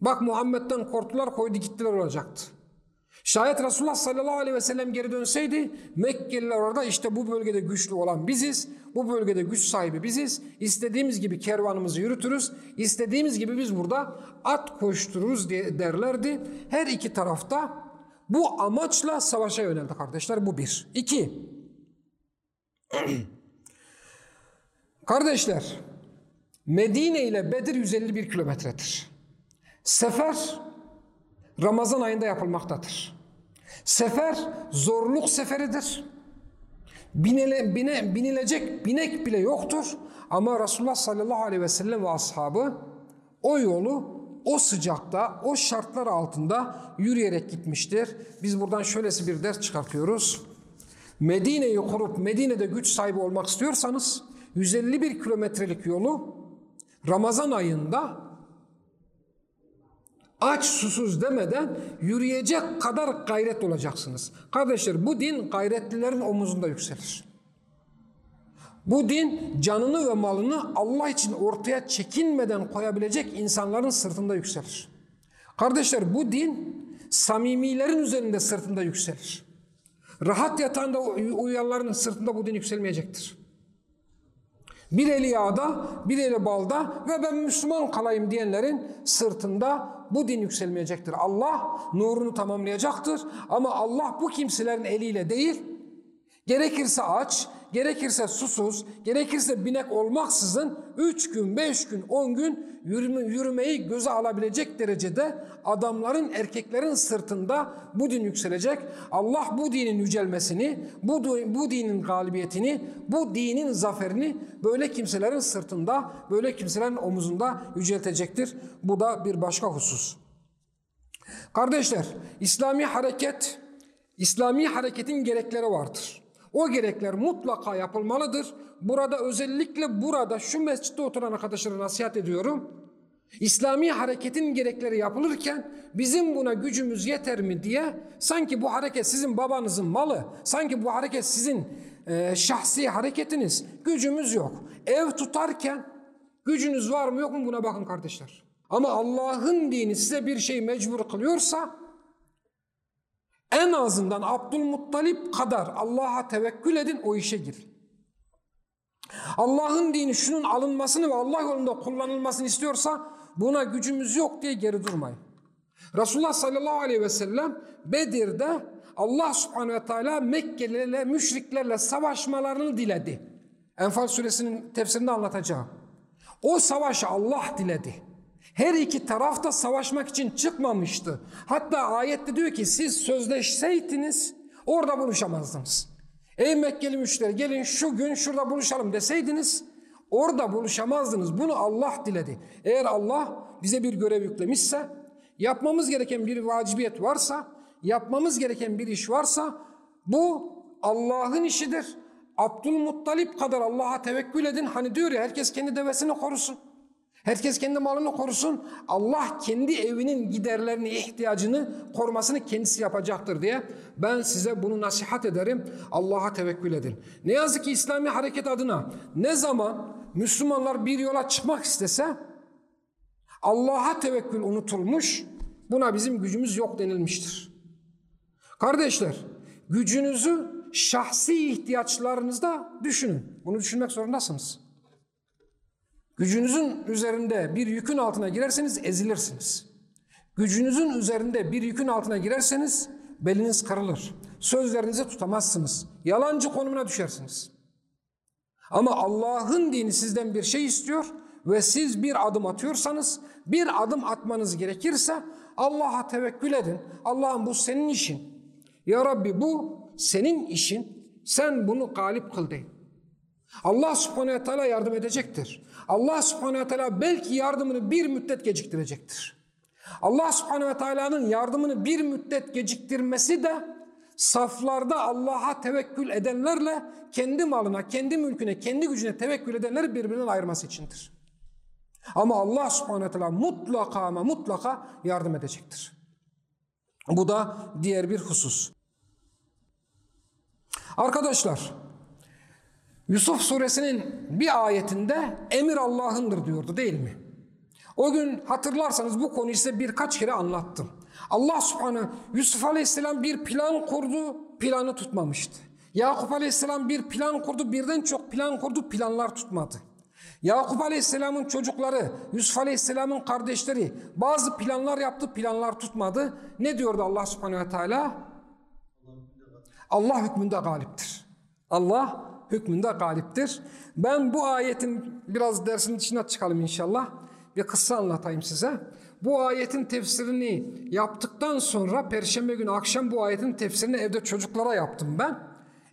bak Muhammed'den korktular koydu gittiler olacaktı. Şayet Resulullah sallallahu aleyhi ve sellem geri dönseydi Mekkeliler orada işte bu bölgede güçlü olan biziz. Bu bölgede güç sahibi biziz. İstediğimiz gibi kervanımızı yürütürüz. İstediğimiz gibi biz burada at koştururuz diye derlerdi. Her iki tarafta bu amaçla savaşa yöneldi kardeşler. Bu bir. İki. kardeşler Medine ile Bedir 151 kilometredir. Sefer Ramazan ayında yapılmaktadır. Sefer zorluk seferidir. Binile, bine, binilecek binek bile yoktur. Ama Resulullah sallallahu aleyhi ve sellem ve ashabı o yolu o sıcakta, o şartlar altında yürüyerek gitmiştir. Biz buradan şöylesi bir ders çıkartıyoruz. Medine'yi kurup Medine'de güç sahibi olmak istiyorsanız 151 kilometrelik yolu Ramazan ayında aç susuz demeden yürüyecek kadar gayret olacaksınız. Kardeşler bu din gayretlilerin omuzunda yükselir. Bu din canını ve malını Allah için ortaya çekinmeden koyabilecek insanların sırtında yükselir. Kardeşler bu din samimilerin üzerinde sırtında yükselir. Rahat yatağında uyuyanların sırtında bu din yükselmeyecektir. Bir eli yağda, bir eli balda ve ben Müslüman kalayım diyenlerin sırtında bu din yükselmeyecektir. Allah nurunu tamamlayacaktır ama Allah bu kimselerin eliyle değil, gerekirse aç, gerekirse susuz, gerekirse binek olmaksızın 3 gün, 5 gün, 10 gün yürüme, yürümeyi göze alabilecek derecede adamların, erkeklerin sırtında bu din yükselecek. Allah bu dinin yücelmesini, bu, bu dinin galibiyetini, bu dinin zaferini böyle kimselerin sırtında, böyle kimselerin omuzunda yüceltecektir. Bu da bir başka husus. Kardeşler, İslami hareket, İslami hareketin gerekleri vardır. O gerekler mutlaka yapılmalıdır. Burada özellikle burada şu mescitte oturan arkadaşlara nasihat ediyorum. İslami hareketin gerekleri yapılırken bizim buna gücümüz yeter mi diye sanki bu hareket sizin babanızın malı, sanki bu hareket sizin e, şahsi hareketiniz, gücümüz yok. Ev tutarken gücünüz var mı yok mu buna bakın kardeşler. Ama Allah'ın dini size bir şey mecbur kılıyorsa en azından Abdülmuttalip kadar Allah'a tevekkül edin o işe girin. Allah'ın dini şunun alınmasını ve Allah yolunda kullanılmasını istiyorsa buna gücümüz yok diye geri durmayın. Resulullah sallallahu aleyhi ve sellem Bedir'de Allah subhanehu ve teala Mekkelilerle, müşriklerle savaşmalarını diledi. Enfal suresinin tefsirinde anlatacağım. O savaşı Allah diledi. Her iki taraf da savaşmak için çıkmamıştı. Hatta ayette diyor ki siz sözleşseydiniz orada buluşamazdınız. Ey Mekkeli müşteri gelin şu gün şurada buluşalım deseydiniz orada buluşamazdınız. Bunu Allah diledi. Eğer Allah bize bir görev yüklemişse yapmamız gereken bir vacibiyet varsa yapmamız gereken bir iş varsa bu Allah'ın işidir. Abdülmuttalip kadar Allah'a tevekkül edin. Hani diyor ya herkes kendi devesini korusun. Herkes kendi malını korusun. Allah kendi evinin giderlerini, ihtiyacını korumasını kendisi yapacaktır diye ben size bunu nasihat ederim. Allah'a tevekkül edin. Ne yazık ki İslami hareket adına ne zaman Müslümanlar bir yola çıkmak istese Allah'a tevekkül unutulmuş, buna bizim gücümüz yok denilmiştir. Kardeşler, gücünüzü şahsi ihtiyaçlarınızda düşünün. Bunu düşünmek zorundasınız. Gücünüzün üzerinde bir yükün altına girerseniz ezilirsiniz. Gücünüzün üzerinde bir yükün altına girerseniz beliniz kırılır. Sözlerinizi tutamazsınız. Yalancı konumuna düşersiniz. Ama Allah'ın dini sizden bir şey istiyor ve siz bir adım atıyorsanız, bir adım atmanız gerekirse Allah'a tevekkül edin. Allah'ım bu senin işin. Ya Rabbi bu senin işin. Sen bunu galip kıl deyin. Allah subhanehu teala yardım edecektir. Allah subhanehu teala belki yardımını bir müddet geciktirecektir. Allah subhanehu teala'nın yardımını bir müddet geciktirmesi de saflarda Allah'a tevekkül edenlerle kendi malına, kendi mülküne, kendi gücüne tevekkül edenleri birbirinden ayırması içindir. Ama Allah subhanehu teala mutlaka ama mutlaka yardım edecektir. Bu da diğer bir husus. Arkadaşlar, Yusuf suresinin bir ayetinde emir Allah'ındır diyordu değil mi? O gün hatırlarsanız bu konuyu size birkaç kere anlattım. Allah subhanahu Yusuf aleyhisselam bir plan kurdu, planı tutmamıştı. Yakup aleyhisselam bir plan kurdu, birden çok plan kurdu, planlar tutmadı. Yakup aleyhisselamın çocukları, Yusuf aleyhisselamın kardeşleri bazı planlar yaptı, planlar tutmadı. Ne diyordu Allah subhanehu ve teala? Allah hükmünde galiptir. Allah hükmünde galiptir. Ben bu ayetin biraz dersin içine çıkalım inşallah. Bir kıssa anlatayım size. Bu ayetin tefsirini yaptıktan sonra Perşembe günü akşam bu ayetin tefsirini evde çocuklara yaptım ben.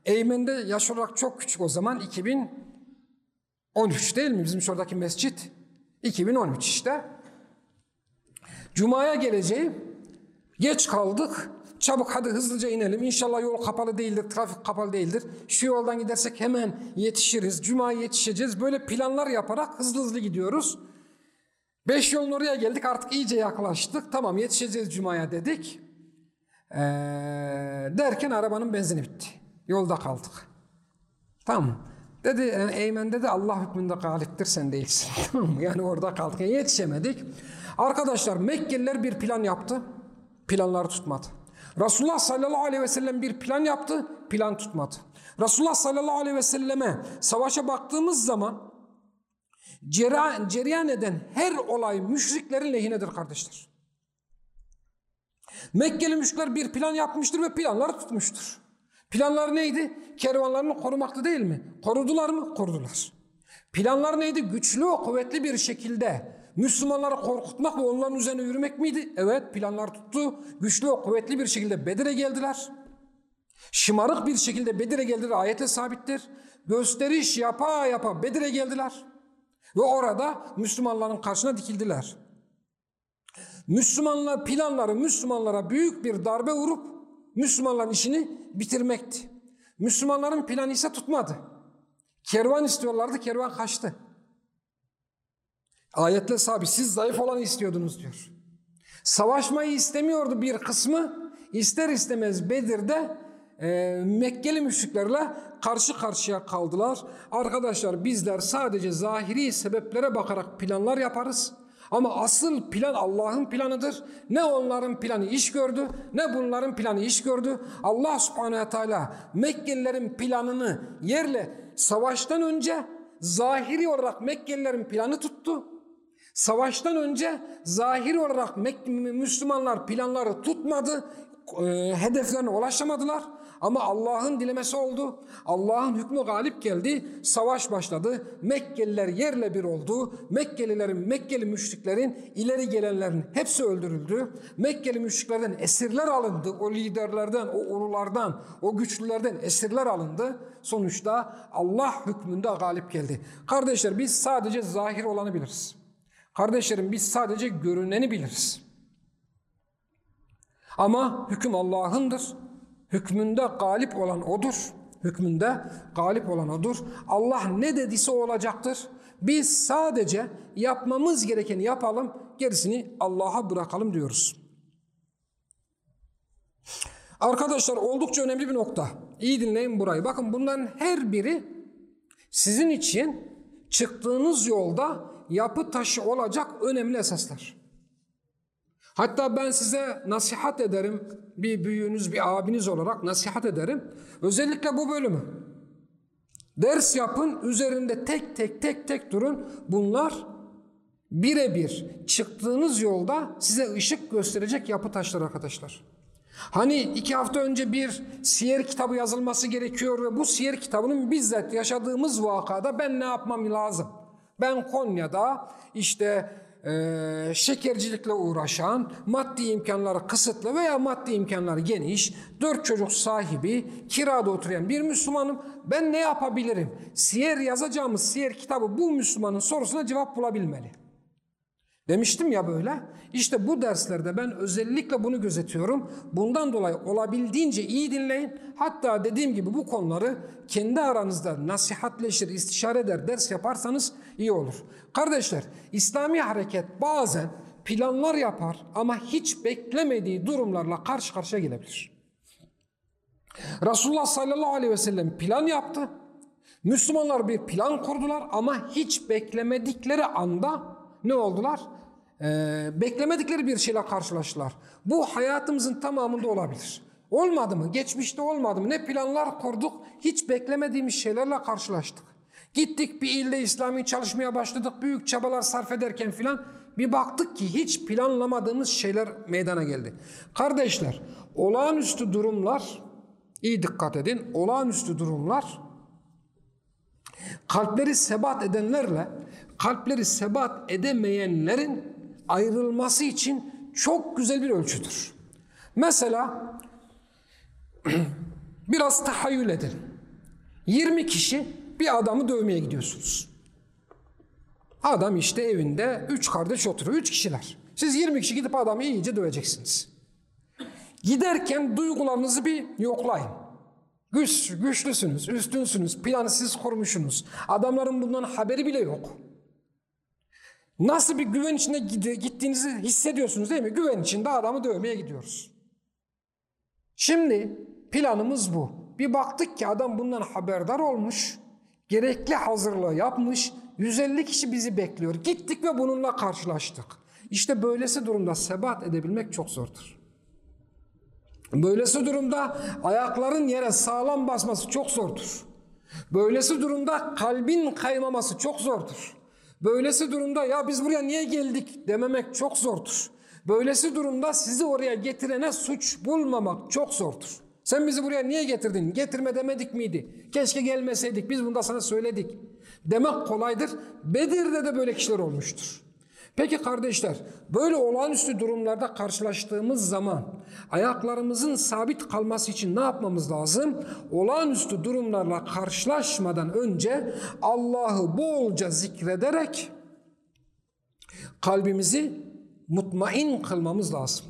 Eymen'de yaş olarak çok küçük o zaman 2013 değil mi bizim şuradaki mescit? 2013 işte. Cuma'ya geleceğim. Geç kaldık. Çabuk hadi hızlıca inelim. İnşallah yol kapalı değildir, trafik kapalı değildir. Şu yoldan gidersek hemen yetişiriz. Cuma'ya yetişeceğiz. Böyle planlar yaparak hızlı hızlı gidiyoruz. Beş yolun oraya geldik artık iyice yaklaştık. Tamam yetişeceğiz Cuma'ya dedik. Ee, derken arabanın benzini bitti. Yolda kaldık. Tamam. Dedi yani Eymen dedi Allah hükmünde galiptir sen değilsin. Yani orada kaldık. Yani yetişemedik. Arkadaşlar Mekkeliler bir plan yaptı. Planları tutmadı. Resulullah sallallahu aleyhi ve sellem bir plan yaptı. Plan tutmadı. Resulullah sallallahu aleyhi ve selleme savaşa baktığımız zaman cereyan, eden her olay müşriklerin lehinedir kardeşler. Mekkeli müşrikler bir plan yapmıştır ve planları tutmuştur. Planlar neydi? Kervanlarını korumaktı değil mi? Korudular mı? Korudular. Planlar neydi? Güçlü ve kuvvetli bir şekilde Müslümanları korkutmak ve onların üzerine yürümek miydi? Evet planlar tuttu. Güçlü ve kuvvetli bir şekilde Bedir'e geldiler. Şımarık bir şekilde Bedir'e geldiler ayete sabittir. Gösteriş yapa yapa Bedir'e geldiler. Ve orada Müslümanların karşısına dikildiler. Müslümanlar planları Müslümanlara büyük bir darbe vurup Müslümanların işini bitirmekti. Müslümanların planı ise tutmadı. Kervan istiyorlardı, kervan kaçtı. Ayetle sabit, siz zayıf olanı istiyordunuz diyor. Savaşmayı istemiyordu bir kısmı, ister istemez Bedir'de e, Mekkeli müşriklerle karşı karşıya kaldılar. Arkadaşlar bizler sadece zahiri sebeplere bakarak planlar yaparız. Ama asıl plan Allah'ın planıdır. Ne onların planı iş gördü ne bunların planı iş gördü. Allah subhanehu teala Mekkelilerin planını yerle savaştan önce zahiri olarak Mekkelilerin planı tuttu. Savaştan önce zahiri olarak Müslümanlar planları tutmadı, e, hedeflerine ulaşamadılar. Ama Allah'ın dilemesi oldu. Allah'ın hükmü galip geldi. Savaş başladı. Mekkeliler yerle bir oldu. Mekkelilerin, Mekkeli müşriklerin, ileri gelenlerin hepsi öldürüldü. Mekkeli müşriklerden esirler alındı. O liderlerden, o ululardan, o güçlülerden esirler alındı. Sonuçta Allah hükmünde galip geldi. Kardeşler biz sadece zahir olanı biliriz. Kardeşlerim biz sadece görüneni biliriz. Ama hüküm Allah'ındır. Hükmünde galip olan odur. Hükmünde galip olan odur. Allah ne dediyse olacaktır. Biz sadece yapmamız gerekeni yapalım, gerisini Allah'a bırakalım diyoruz. Arkadaşlar oldukça önemli bir nokta. İyi dinleyin burayı. Bakın bunların her biri sizin için çıktığınız yolda yapı taşı olacak önemli esaslar. Hatta ben size nasihat ederim, bir büyüğünüz, bir abiniz olarak nasihat ederim. Özellikle bu bölümü. Ders yapın, üzerinde tek tek tek tek durun. Bunlar birebir çıktığınız yolda size ışık gösterecek yapı taşlar arkadaşlar. Hani iki hafta önce bir siyer kitabı yazılması gerekiyor ve bu siyer kitabının bizzat yaşadığımız vakada ben ne yapmam lazım? Ben Konya'da işte e, şekercilikle uğraşan, maddi imkanları kısıtlı veya maddi imkanları geniş, dört çocuk sahibi, kirada oturan bir Müslümanım. Ben ne yapabilirim? Siyer yazacağımız siyer kitabı bu Müslümanın sorusuna cevap bulabilmeli. Demiştim ya böyle. İşte bu derslerde ben özellikle bunu gözetiyorum. Bundan dolayı olabildiğince iyi dinleyin. Hatta dediğim gibi bu konuları kendi aranızda nasihatleşir, istişare eder, ders yaparsanız iyi olur. Kardeşler, İslami hareket bazen planlar yapar ama hiç beklemediği durumlarla karşı karşıya gelebilir. Resulullah sallallahu aleyhi ve sellem plan yaptı. Müslümanlar bir plan kurdular ama hiç beklemedikleri anda ne oldular? Ee, beklemedikleri bir şeyle karşılaştılar. Bu hayatımızın tamamında olabilir. Olmadı mı? Geçmişte olmadı mı? Ne planlar kurduk? Hiç beklemediğimiz şeylerle karşılaştık. Gittik bir ilde İslami çalışmaya başladık. Büyük çabalar sarf ederken filan bir baktık ki hiç planlamadığımız şeyler meydana geldi. Kardeşler, olağanüstü durumlar, iyi dikkat edin, olağanüstü durumlar kalpleri sebat edenlerle kalpleri sebat edemeyenlerin ayrılması için çok güzel bir ölçüdür. Mesela biraz tahayyül edin. 20 kişi bir adamı dövmeye gidiyorsunuz. Adam işte evinde 3 kardeş oturuyor. 3 kişiler. Siz 20 kişi gidip adamı iyice döveceksiniz. Giderken duygularınızı bir yoklayın. Güç, güçlüsünüz, üstünsünüz, planı siz kurmuşsunuz. Adamların bundan haberi bile yok. Nasıl bir güven içinde gittiğinizi hissediyorsunuz değil mi? Güven içinde adamı dövmeye gidiyoruz. Şimdi planımız bu. Bir baktık ki adam bundan haberdar olmuş, gerekli hazırlığı yapmış, 150 kişi bizi bekliyor. Gittik ve bununla karşılaştık. İşte böylesi durumda sebat edebilmek çok zordur. Böylesi durumda ayakların yere sağlam basması çok zordur. Böylesi durumda kalbin kaymaması çok zordur. Böylesi durumda ya biz buraya niye geldik dememek çok zordur. Böylesi durumda sizi oraya getirene suç bulmamak çok zordur. Sen bizi buraya niye getirdin? Getirme demedik miydi? Keşke gelmeseydik. Biz bunda sana söyledik. Demek kolaydır. Bedir'de de böyle kişiler olmuştur. Peki kardeşler, böyle olağanüstü durumlarda karşılaştığımız zaman ayaklarımızın sabit kalması için ne yapmamız lazım? Olağanüstü durumlarla karşılaşmadan önce Allah'ı bolca zikrederek kalbimizi mutmain kılmamız lazım.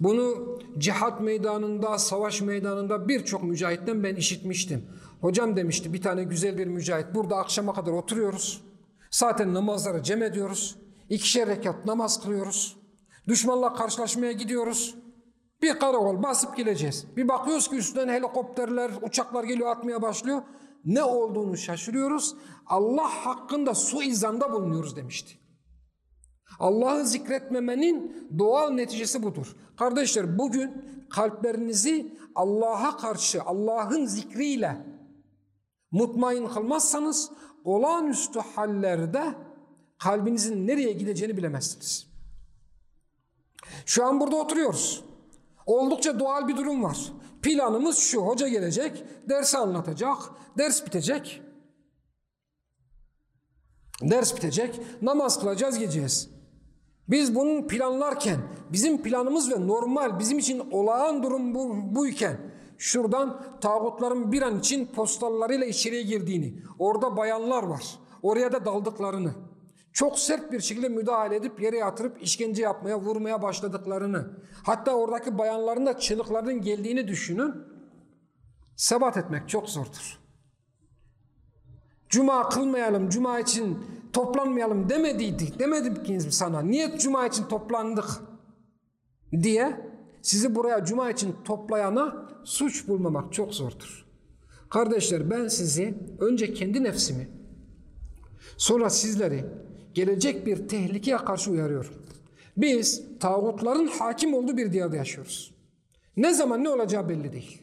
Bunu cihat meydanında, savaş meydanında birçok mücahitten ben işitmiştim. Hocam demişti bir tane güzel bir mücahit burada akşama kadar oturuyoruz. Zaten namazları cem ediyoruz. İkişer rekat namaz kılıyoruz. Düşmanla karşılaşmaya gidiyoruz. Bir karakol basıp geleceğiz. Bir bakıyoruz ki üstten helikopterler, uçaklar geliyor atmaya başlıyor. Ne olduğunu şaşırıyoruz. Allah hakkında suizanda bulunuyoruz demişti. Allah'ı zikretmemenin doğal neticesi budur. Kardeşler bugün kalplerinizi Allah'a karşı Allah'ın zikriyle mutmain kılmazsanız olağanüstü hallerde kalbinizin nereye gideceğini bilemezsiniz. Şu an burada oturuyoruz. Oldukça doğal bir durum var. Planımız şu, hoca gelecek, dersi anlatacak, ders bitecek. Ders bitecek, namaz kılacağız, gideceğiz. Biz bunun planlarken, bizim planımız ve normal, bizim için olağan durum bu, buyken, şuradan tağutların bir an için postallarıyla içeriye girdiğini, orada bayanlar var, oraya da daldıklarını, çok sert bir şekilde müdahale edip yere yatırıp işkence yapmaya, vurmaya başladıklarını, hatta oradaki bayanların da çığlıklarının geldiğini düşünün, sebat etmek çok zordur. Cuma kılmayalım, cuma için toplanmayalım demediydik, demedim ki sana. Niye cuma için toplandık diye sizi buraya cuma için toplayana suç bulmamak çok zordur. Kardeşler ben sizi önce kendi nefsimi sonra sizleri gelecek bir tehlikeye karşı uyarıyorum. Biz tağutların hakim olduğu bir diyarda yaşıyoruz. Ne zaman ne olacağı belli değil.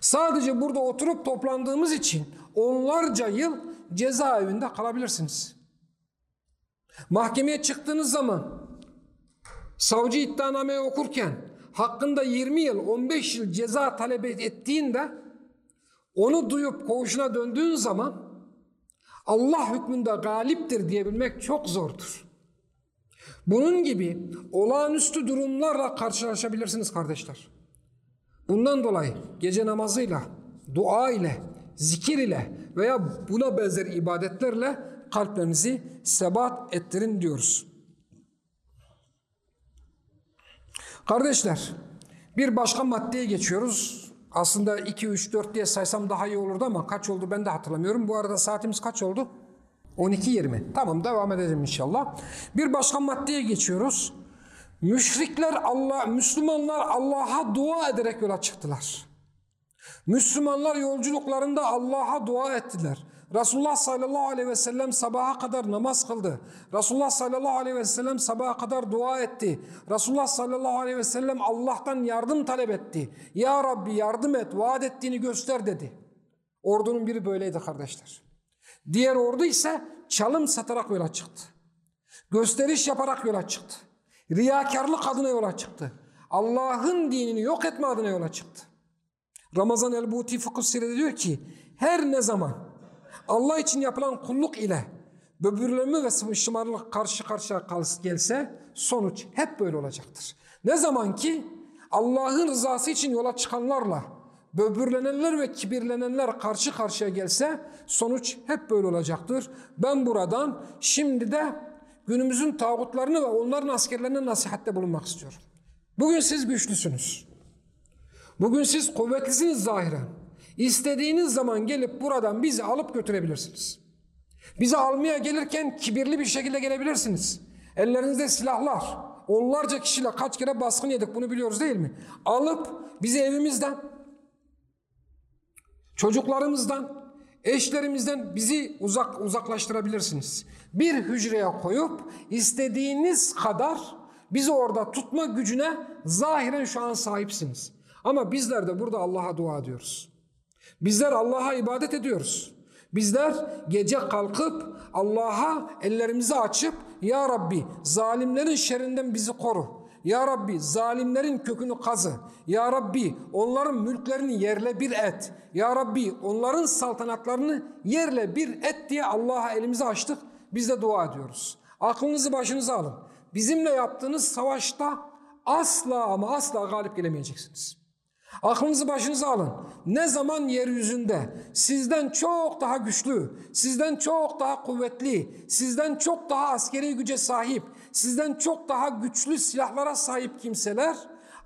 Sadece burada oturup toplandığımız için onlarca yıl cezaevinde kalabilirsiniz. Mahkemeye çıktığınız zaman savcı iddianameyi okurken hakkında 20 yıl 15 yıl ceza talep ettiğinde onu duyup koğuşuna döndüğün zaman Allah hükmünde galiptir diyebilmek çok zordur. Bunun gibi olağanüstü durumlarla karşılaşabilirsiniz kardeşler. Bundan dolayı gece namazıyla, dua ile, zikir ile veya buna benzer ibadetlerle kalplerinizi sebat ettirin diyoruz. Kardeşler, bir başka maddeye geçiyoruz. Aslında 2, 3, 4 diye saysam daha iyi olurdu ama kaç oldu ben de hatırlamıyorum. Bu arada saatimiz kaç oldu? 12.20. Tamam devam edelim inşallah. Bir başka maddeye geçiyoruz. Müşrikler Allah, Müslümanlar Allah'a dua ederek yola çıktılar. Müslümanlar yolculuklarında Allah'a dua ettiler. Resulullah sallallahu aleyhi ve sellem sabaha kadar namaz kıldı. Resulullah sallallahu aleyhi ve sellem sabaha kadar dua etti. Resulullah sallallahu aleyhi ve sellem Allah'tan yardım talep etti. Ya Rabbi yardım et, vaat ettiğini göster dedi. Ordunun biri böyleydi kardeşler. Diğer ordu ise çalım satarak yola çıktı. Gösteriş yaparak yola çıktı. Riyakarlık adına yola çıktı. Allah'ın dinini yok etme adına yola çıktı. Ramazan el-Buti Fıkıh Sirede diyor ki her ne zaman Allah için yapılan kulluk ile böbürlenme ve şımarlık karşı karşıya gelse sonuç hep böyle olacaktır. Ne zaman ki Allah'ın rızası için yola çıkanlarla böbürlenenler ve kibirlenenler karşı karşıya gelse sonuç hep böyle olacaktır. Ben buradan şimdi de günümüzün tağutlarını ve onların askerlerine nasihatte bulunmak istiyorum. Bugün siz güçlüsünüz. Bugün siz kuvvetlisiniz zahiren. İstediğiniz zaman gelip buradan bizi alıp götürebilirsiniz. Bizi almaya gelirken kibirli bir şekilde gelebilirsiniz. Ellerinizde silahlar. Onlarca kişiyle kaç kere baskın yedik bunu biliyoruz değil mi? Alıp bizi evimizden, çocuklarımızdan, eşlerimizden bizi uzak uzaklaştırabilirsiniz. Bir hücreye koyup istediğiniz kadar bizi orada tutma gücüne zahiren şu an sahipsiniz. Ama bizler de burada Allah'a dua ediyoruz. Bizler Allah'a ibadet ediyoruz. Bizler gece kalkıp Allah'a ellerimizi açıp Ya Rabbi zalimlerin şerrinden bizi koru. Ya Rabbi zalimlerin kökünü kazı. Ya Rabbi onların mülklerini yerle bir et. Ya Rabbi onların saltanatlarını yerle bir et diye Allah'a elimizi açtık. Biz de dua ediyoruz. Aklınızı başınıza alın. Bizimle yaptığınız savaşta asla ama asla galip gelemeyeceksiniz. Aklınızı başınıza alın. Ne zaman yeryüzünde sizden çok daha güçlü, sizden çok daha kuvvetli, sizden çok daha askeri güce sahip, sizden çok daha güçlü silahlara sahip kimseler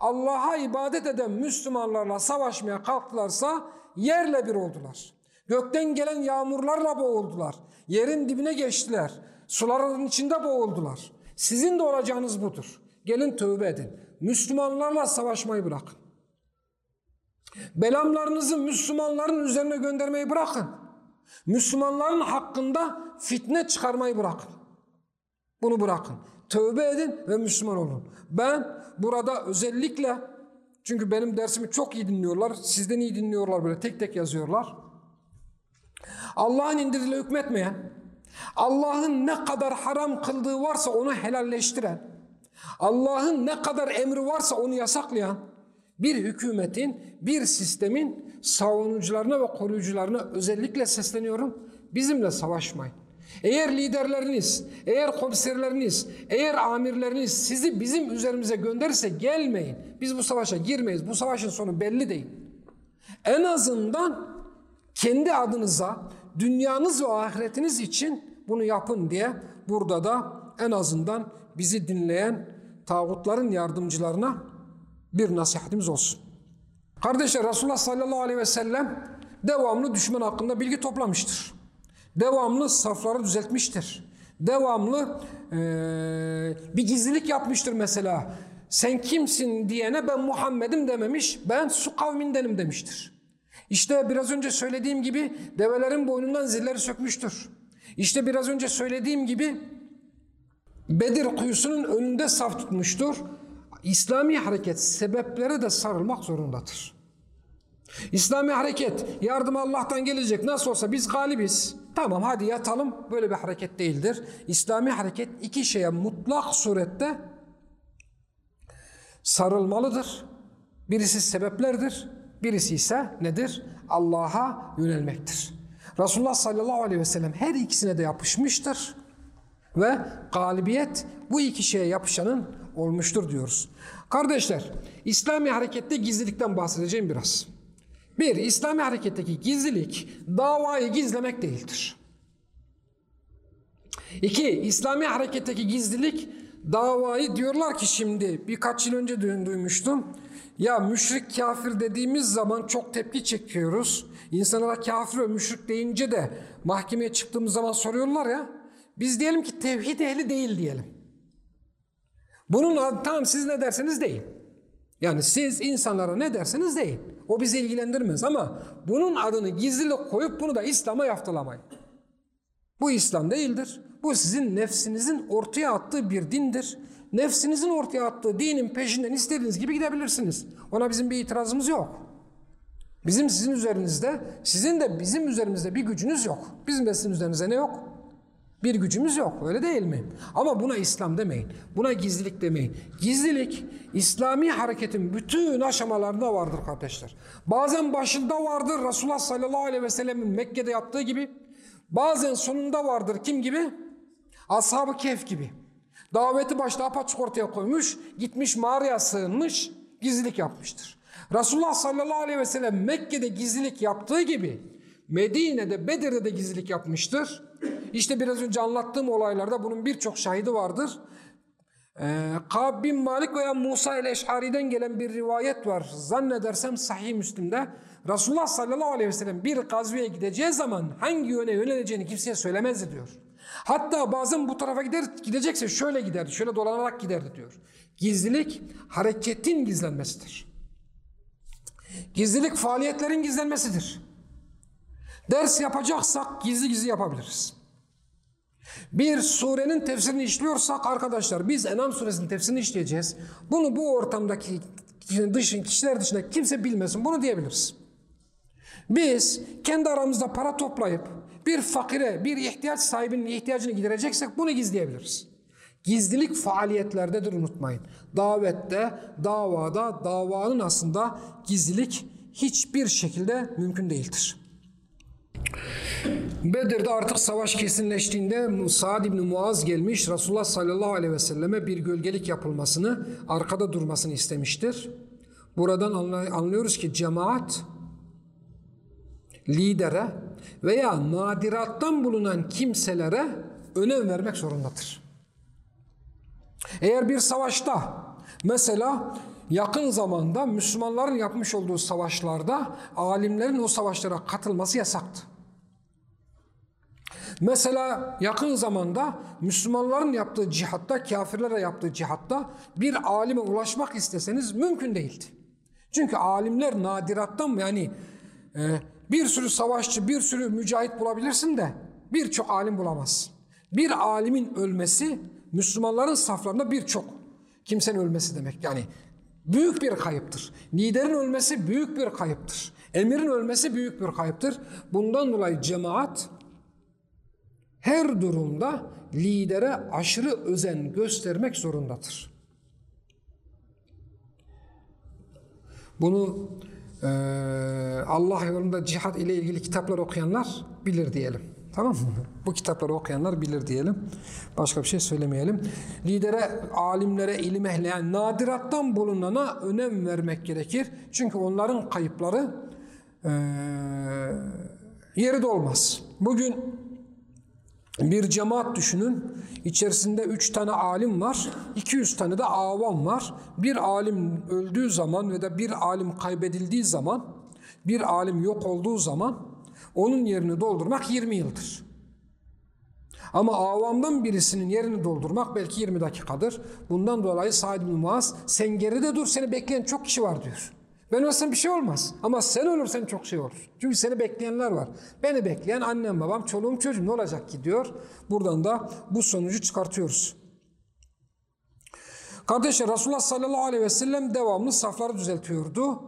Allah'a ibadet eden Müslümanlarla savaşmaya kalktılarsa yerle bir oldular. Gökten gelen yağmurlarla boğuldular. Yerin dibine geçtiler. Suların içinde boğuldular. Sizin de olacağınız budur. Gelin tövbe edin. Müslümanlarla savaşmayı bırakın. Belamlarınızı Müslümanların üzerine göndermeyi bırakın. Müslümanların hakkında fitne çıkarmayı bırakın. Bunu bırakın. Tövbe edin ve Müslüman olun. Ben burada özellikle çünkü benim dersimi çok iyi dinliyorlar. Sizden iyi dinliyorlar böyle tek tek yazıyorlar. Allah'ın indirdiğiyle hükmetmeyen, Allah'ın ne kadar haram kıldığı varsa onu helalleştiren, Allah'ın ne kadar emri varsa onu yasaklayan, bir hükümetin, bir sistemin savunucularına ve koruyucularına özellikle sesleniyorum. Bizimle savaşmayın. Eğer liderleriniz, eğer komiserleriniz, eğer amirleriniz sizi bizim üzerimize gönderirse gelmeyin. Biz bu savaşa girmeyiz. Bu savaşın sonu belli değil. En azından kendi adınıza, dünyanız ve ahiretiniz için bunu yapın diye burada da en azından bizi dinleyen tağutların yardımcılarına bir nasihatimiz olsun. Kardeşler Resulullah sallallahu aleyhi ve sellem devamlı düşman hakkında bilgi toplamıştır. Devamlı safları düzeltmiştir. Devamlı e, bir gizlilik yapmıştır mesela. Sen kimsin diyene ben Muhammed'im dememiş, ben su kavmindenim demiştir. İşte biraz önce söylediğim gibi develerin boynundan zilleri sökmüştür. İşte biraz önce söylediğim gibi Bedir kuyusunun önünde saf tutmuştur. İslami hareket sebeplere de sarılmak zorundadır. İslami hareket yardım Allah'tan gelecek nasıl olsa biz galibiz. Tamam hadi yatalım böyle bir hareket değildir. İslami hareket iki şeye mutlak surette sarılmalıdır. Birisi sebeplerdir, birisi ise nedir? Allah'a yönelmektir. Resulullah sallallahu aleyhi ve sellem her ikisine de yapışmıştır ve galibiyet bu iki şeye yapışanın olmuştur diyoruz. Kardeşler, İslami harekette gizlilikten bahsedeceğim biraz. Bir, İslami hareketteki gizlilik davayı gizlemek değildir. İki, İslami hareketteki gizlilik davayı diyorlar ki şimdi birkaç yıl önce duymuştum. Ya müşrik kafir dediğimiz zaman çok tepki çekiyoruz. İnsanlara kafir ve müşrik deyince de mahkemeye çıktığımız zaman soruyorlar ya. Biz diyelim ki tevhid ehli değil diyelim. Bunun adı tamam siz ne derseniz deyin. Yani siz insanlara ne derseniz deyin. O bizi ilgilendirmez ama bunun adını gizlilik koyup bunu da İslam'a yaftalamayın. Bu İslam değildir. Bu sizin nefsinizin ortaya attığı bir dindir. Nefsinizin ortaya attığı dinin peşinden istediğiniz gibi gidebilirsiniz. Ona bizim bir itirazımız yok. Bizim sizin üzerinizde, sizin de bizim üzerimizde bir gücünüz yok. Bizim de sizin üzerinizde ne yok? Bir gücümüz yok öyle değil mi? Ama buna İslam demeyin. Buna gizlilik demeyin. Gizlilik İslami hareketin bütün aşamalarında vardır kardeşler. Bazen başında vardır Resulullah sallallahu aleyhi ve sellemin Mekke'de yaptığı gibi. Bazen sonunda vardır kim gibi? Ashab-ı Kehf gibi. Daveti başta apaçık ortaya koymuş, gitmiş mağaraya sığınmış, gizlilik yapmıştır. Resulullah sallallahu aleyhi ve sellem Mekke'de gizlilik yaptığı gibi Medine'de, Bedir'de de gizlilik yapmıştır. İşte biraz önce anlattığım olaylarda bunun birçok şahidi vardır. Ee, Kab bin Malik veya Musa ile Eş'ari'den gelen bir rivayet var. Zannedersem Sahih Müslim'de Resulullah sallallahu aleyhi ve sellem bir gazveye gideceği zaman hangi yöne yöneleceğini kimseye söylemezdi diyor. Hatta bazen bu tarafa gider, gidecekse şöyle giderdi, şöyle dolanarak giderdi diyor. Gizlilik hareketin gizlenmesidir. Gizlilik faaliyetlerin gizlenmesidir. Ders yapacaksak gizli gizli yapabiliriz. Bir surenin tefsirini işliyorsak arkadaşlar biz Enam suresinin tefsirini işleyeceğiz. Bunu bu ortamdaki dışın, kişiler dışında kimse bilmesin bunu diyebiliriz. Biz kendi aramızda para toplayıp bir fakire, bir ihtiyaç sahibinin ihtiyacını gidereceksek bunu gizleyebiliriz. Gizlilik faaliyetlerdedir unutmayın. Davette, davada, davanın aslında gizlilik hiçbir şekilde mümkün değildir. Bedir'de artık savaş kesinleştiğinde Sa'd ibn Muaz gelmiş Resulullah sallallahu aleyhi ve selleme bir gölgelik yapılmasını, arkada durmasını istemiştir. Buradan anlıyoruz ki cemaat lidere veya nadirattan bulunan kimselere önem vermek zorundadır. Eğer bir savaşta mesela yakın zamanda Müslümanların yapmış olduğu savaşlarda alimlerin o savaşlara katılması yasaktı. Mesela yakın zamanda Müslümanların yaptığı cihatta, kafirlere yaptığı cihatta bir alime ulaşmak isteseniz mümkün değildi. Çünkü alimler nadirattan yani e, bir sürü savaşçı, bir sürü mücahit bulabilirsin de birçok alim bulamaz. Bir alimin ölmesi Müslümanların saflarında birçok kimsenin ölmesi demek. Yani büyük bir kayıptır. Liderin ölmesi büyük bir kayıptır. Emirin ölmesi büyük bir kayıptır. Bundan dolayı cemaat her durumda lidere aşırı özen göstermek zorundadır. Bunu e, Allah yolunda cihat ile ilgili kitaplar okuyanlar bilir diyelim. Tamam mı? Bu kitapları okuyanlar bilir diyelim. Başka bir şey söylemeyelim. Lidere, alimlere, ilim ehli yani nadirattan bulunana önem vermek gerekir. Çünkü onların kayıpları e, yeri de olmaz. Bugün bir cemaat düşünün. İçerisinde üç tane alim var. 200 tane de avam var. Bir alim öldüğü zaman ve da bir alim kaybedildiği zaman, bir alim yok olduğu zaman onun yerini doldurmak 20 yıldır. Ama avamdan birisinin yerini doldurmak belki 20 dakikadır. Bundan dolayı Said bin Muaz sen geride dur seni bekleyen çok kişi var diyor. Ben ölsem bir şey olmaz. Ama sen ölürsen çok şey olur. Çünkü seni bekleyenler var. Beni bekleyen annem, babam, çoluğum, çocuğum ne olacak ki diyor. Buradan da bu sonucu çıkartıyoruz. Kardeşler Resulullah sallallahu aleyhi ve sellem devamlı safları düzeltiyordu.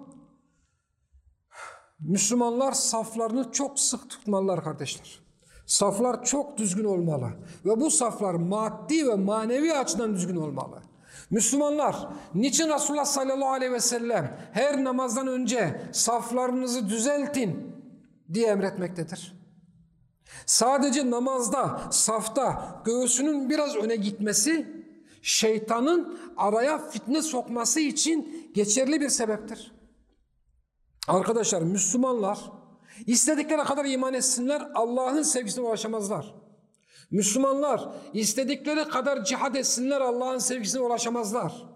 Müslümanlar saflarını çok sık tutmalılar kardeşler. Saflar çok düzgün olmalı. Ve bu saflar maddi ve manevi açıdan düzgün olmalı. Müslümanlar niçin Resulullah sallallahu aleyhi ve sellem her namazdan önce saflarınızı düzeltin diye emretmektedir. Sadece namazda, safta göğsünün biraz öne gitmesi şeytanın araya fitne sokması için geçerli bir sebeptir. Arkadaşlar Müslümanlar istedikleri kadar iman etsinler Allah'ın sevgisine ulaşamazlar. Müslümanlar istedikleri kadar cihad etsinler Allah'ın sevgisine ulaşamazlar.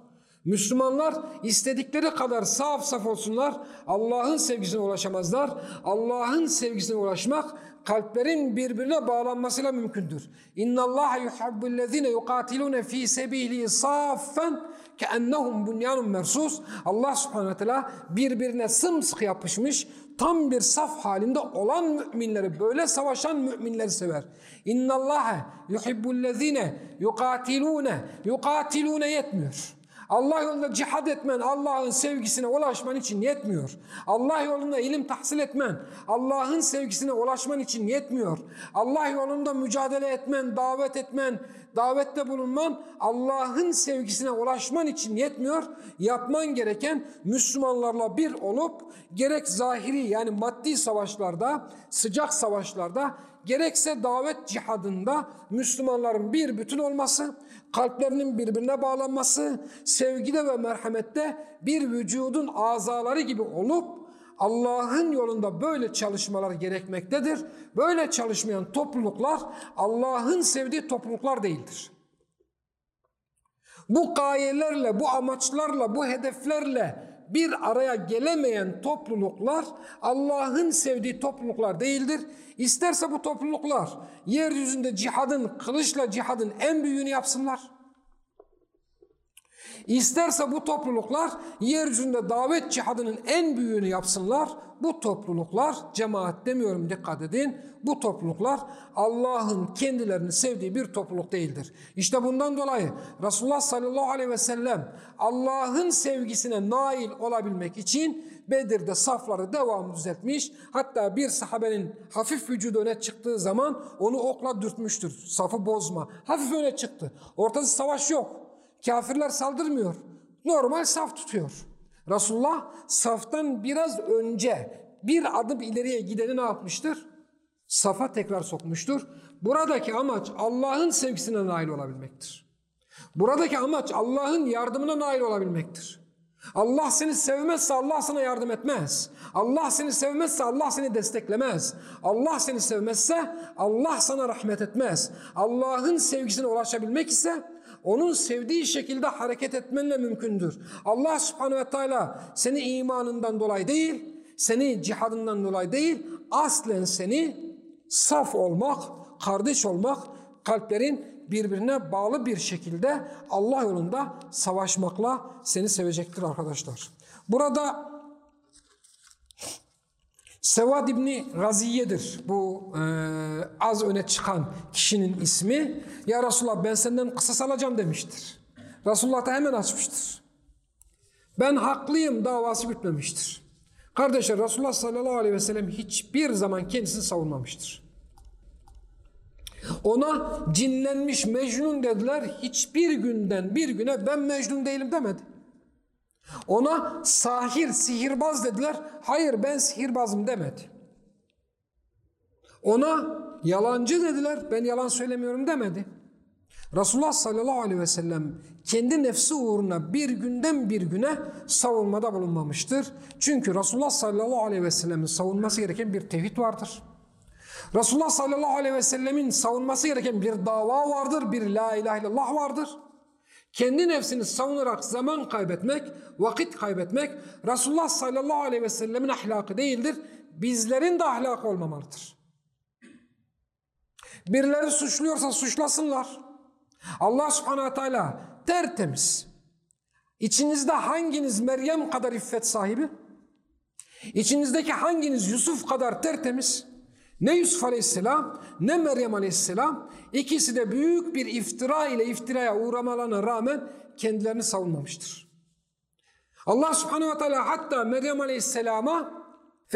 Müslümanlar istedikleri kadar saf saf olsunlar Allah'ın sevgisine ulaşamazlar. Allah'ın sevgisine ulaşmak kalplerin birbirine bağlanmasıyla mümkündür. İnna Allah yuhibbullezine yuqatilun fi sebilihi saffen keennehum bunyanun mersus. Allah Subhanahu teala birbirine sımsıkı yapışmış tam bir saf halinde olan müminleri böyle savaşan müminleri sever. İnna Allah yuhibbullezine yuqatilune yuqatilune yetmiyor. Allah yolunda cihad etmen, Allah'ın sevgisine ulaşman için yetmiyor. Allah yolunda ilim tahsil etmen, Allah'ın sevgisine ulaşman için yetmiyor. Allah yolunda mücadele etmen, davet etmen, davette bulunman Allah'ın sevgisine ulaşman için yetmiyor. Yapman gereken Müslümanlarla bir olup gerek zahiri yani maddi savaşlarda, sıcak savaşlarda gerekse davet cihadında Müslümanların bir bütün olması, kalplerinin birbirine bağlanması, sevgide ve merhamette bir vücudun azaları gibi olup Allah'ın yolunda böyle çalışmalar gerekmektedir. Böyle çalışmayan topluluklar Allah'ın sevdiği topluluklar değildir. Bu gayelerle, bu amaçlarla, bu hedeflerle bir araya gelemeyen topluluklar Allah'ın sevdiği topluluklar değildir. İsterse bu topluluklar yeryüzünde cihadın, kılıçla cihadın en büyüğünü yapsınlar. İsterse bu topluluklar yeryüzünde davet cihadının en büyüğünü yapsınlar. Bu topluluklar, cemaat demiyorum dikkat edin, bu topluluklar Allah'ın kendilerini sevdiği bir topluluk değildir. İşte bundan dolayı Resulullah sallallahu aleyhi ve sellem Allah'ın sevgisine nail olabilmek için Bedir'de safları devamlı düzeltmiş. Hatta bir sahabenin hafif vücudu öne çıktığı zaman onu okla dürtmüştür. Safı bozma. Hafif öne çıktı. Ortada savaş yok. Kafirler saldırmıyor. Normal saf tutuyor. Resulullah saftan biraz önce bir adım ileriye gideni ne yapmıştır? Safa tekrar sokmuştur. Buradaki amaç Allah'ın sevgisine nail olabilmektir. Buradaki amaç Allah'ın yardımına nail olabilmektir. Allah seni sevmezse Allah sana yardım etmez. Allah seni sevmezse Allah seni desteklemez. Allah seni sevmezse Allah sana rahmet etmez. Allah'ın sevgisine ulaşabilmek ise onun sevdiği şekilde hareket etmenle mümkündür. Allah subhanehu ve teala seni imanından dolayı değil, seni cihadından dolayı değil, aslen seni saf olmak, kardeş olmak, kalplerin birbirine bağlı bir şekilde Allah yolunda savaşmakla seni sevecektir arkadaşlar. Burada Sevad İbni Raziye'dir bu e, az öne çıkan kişinin ismi. Ya Resulallah ben senden kısas alacağım demiştir. Resulullah da hemen açmıştır. Ben haklıyım davası bitmemiştir. Kardeşler Resulullah sallallahu aleyhi ve sellem hiçbir zaman kendisini savunmamıştır. Ona cinlenmiş Mecnun dediler. Hiçbir günden bir güne ben Mecnun değilim demedi. Ona sahir, sihirbaz dediler. Hayır ben sihirbazım demedi. Ona yalancı dediler. Ben yalan söylemiyorum demedi. Resulullah sallallahu aleyhi ve sellem kendi nefsi uğruna bir günden bir güne savunmada bulunmamıştır. Çünkü Resulullah sallallahu aleyhi ve sellemin savunması gereken bir tevhid vardır. Resulullah sallallahu aleyhi ve sellemin savunması gereken bir dava vardır, bir la ilahe illallah vardır. Kendi nefsini savunarak zaman kaybetmek, vakit kaybetmek Resulullah sallallahu aleyhi ve sellemin ahlakı değildir. Bizlerin de ahlakı olmamalıdır. Birileri suçluyorsa suçlasınlar. Allah subhanahu teala tertemiz. İçinizde hanginiz Meryem kadar iffet sahibi? İçinizdeki hanginiz Yusuf kadar tertemiz? Ne Yusuf Aleyhisselam ne Meryem Aleyhisselam ikisi de büyük bir iftira ile iftiraya uğramalarına rağmen kendilerini savunmamıştır. Allah Subhanahu ve Teala hatta Meryem Aleyhisselam'a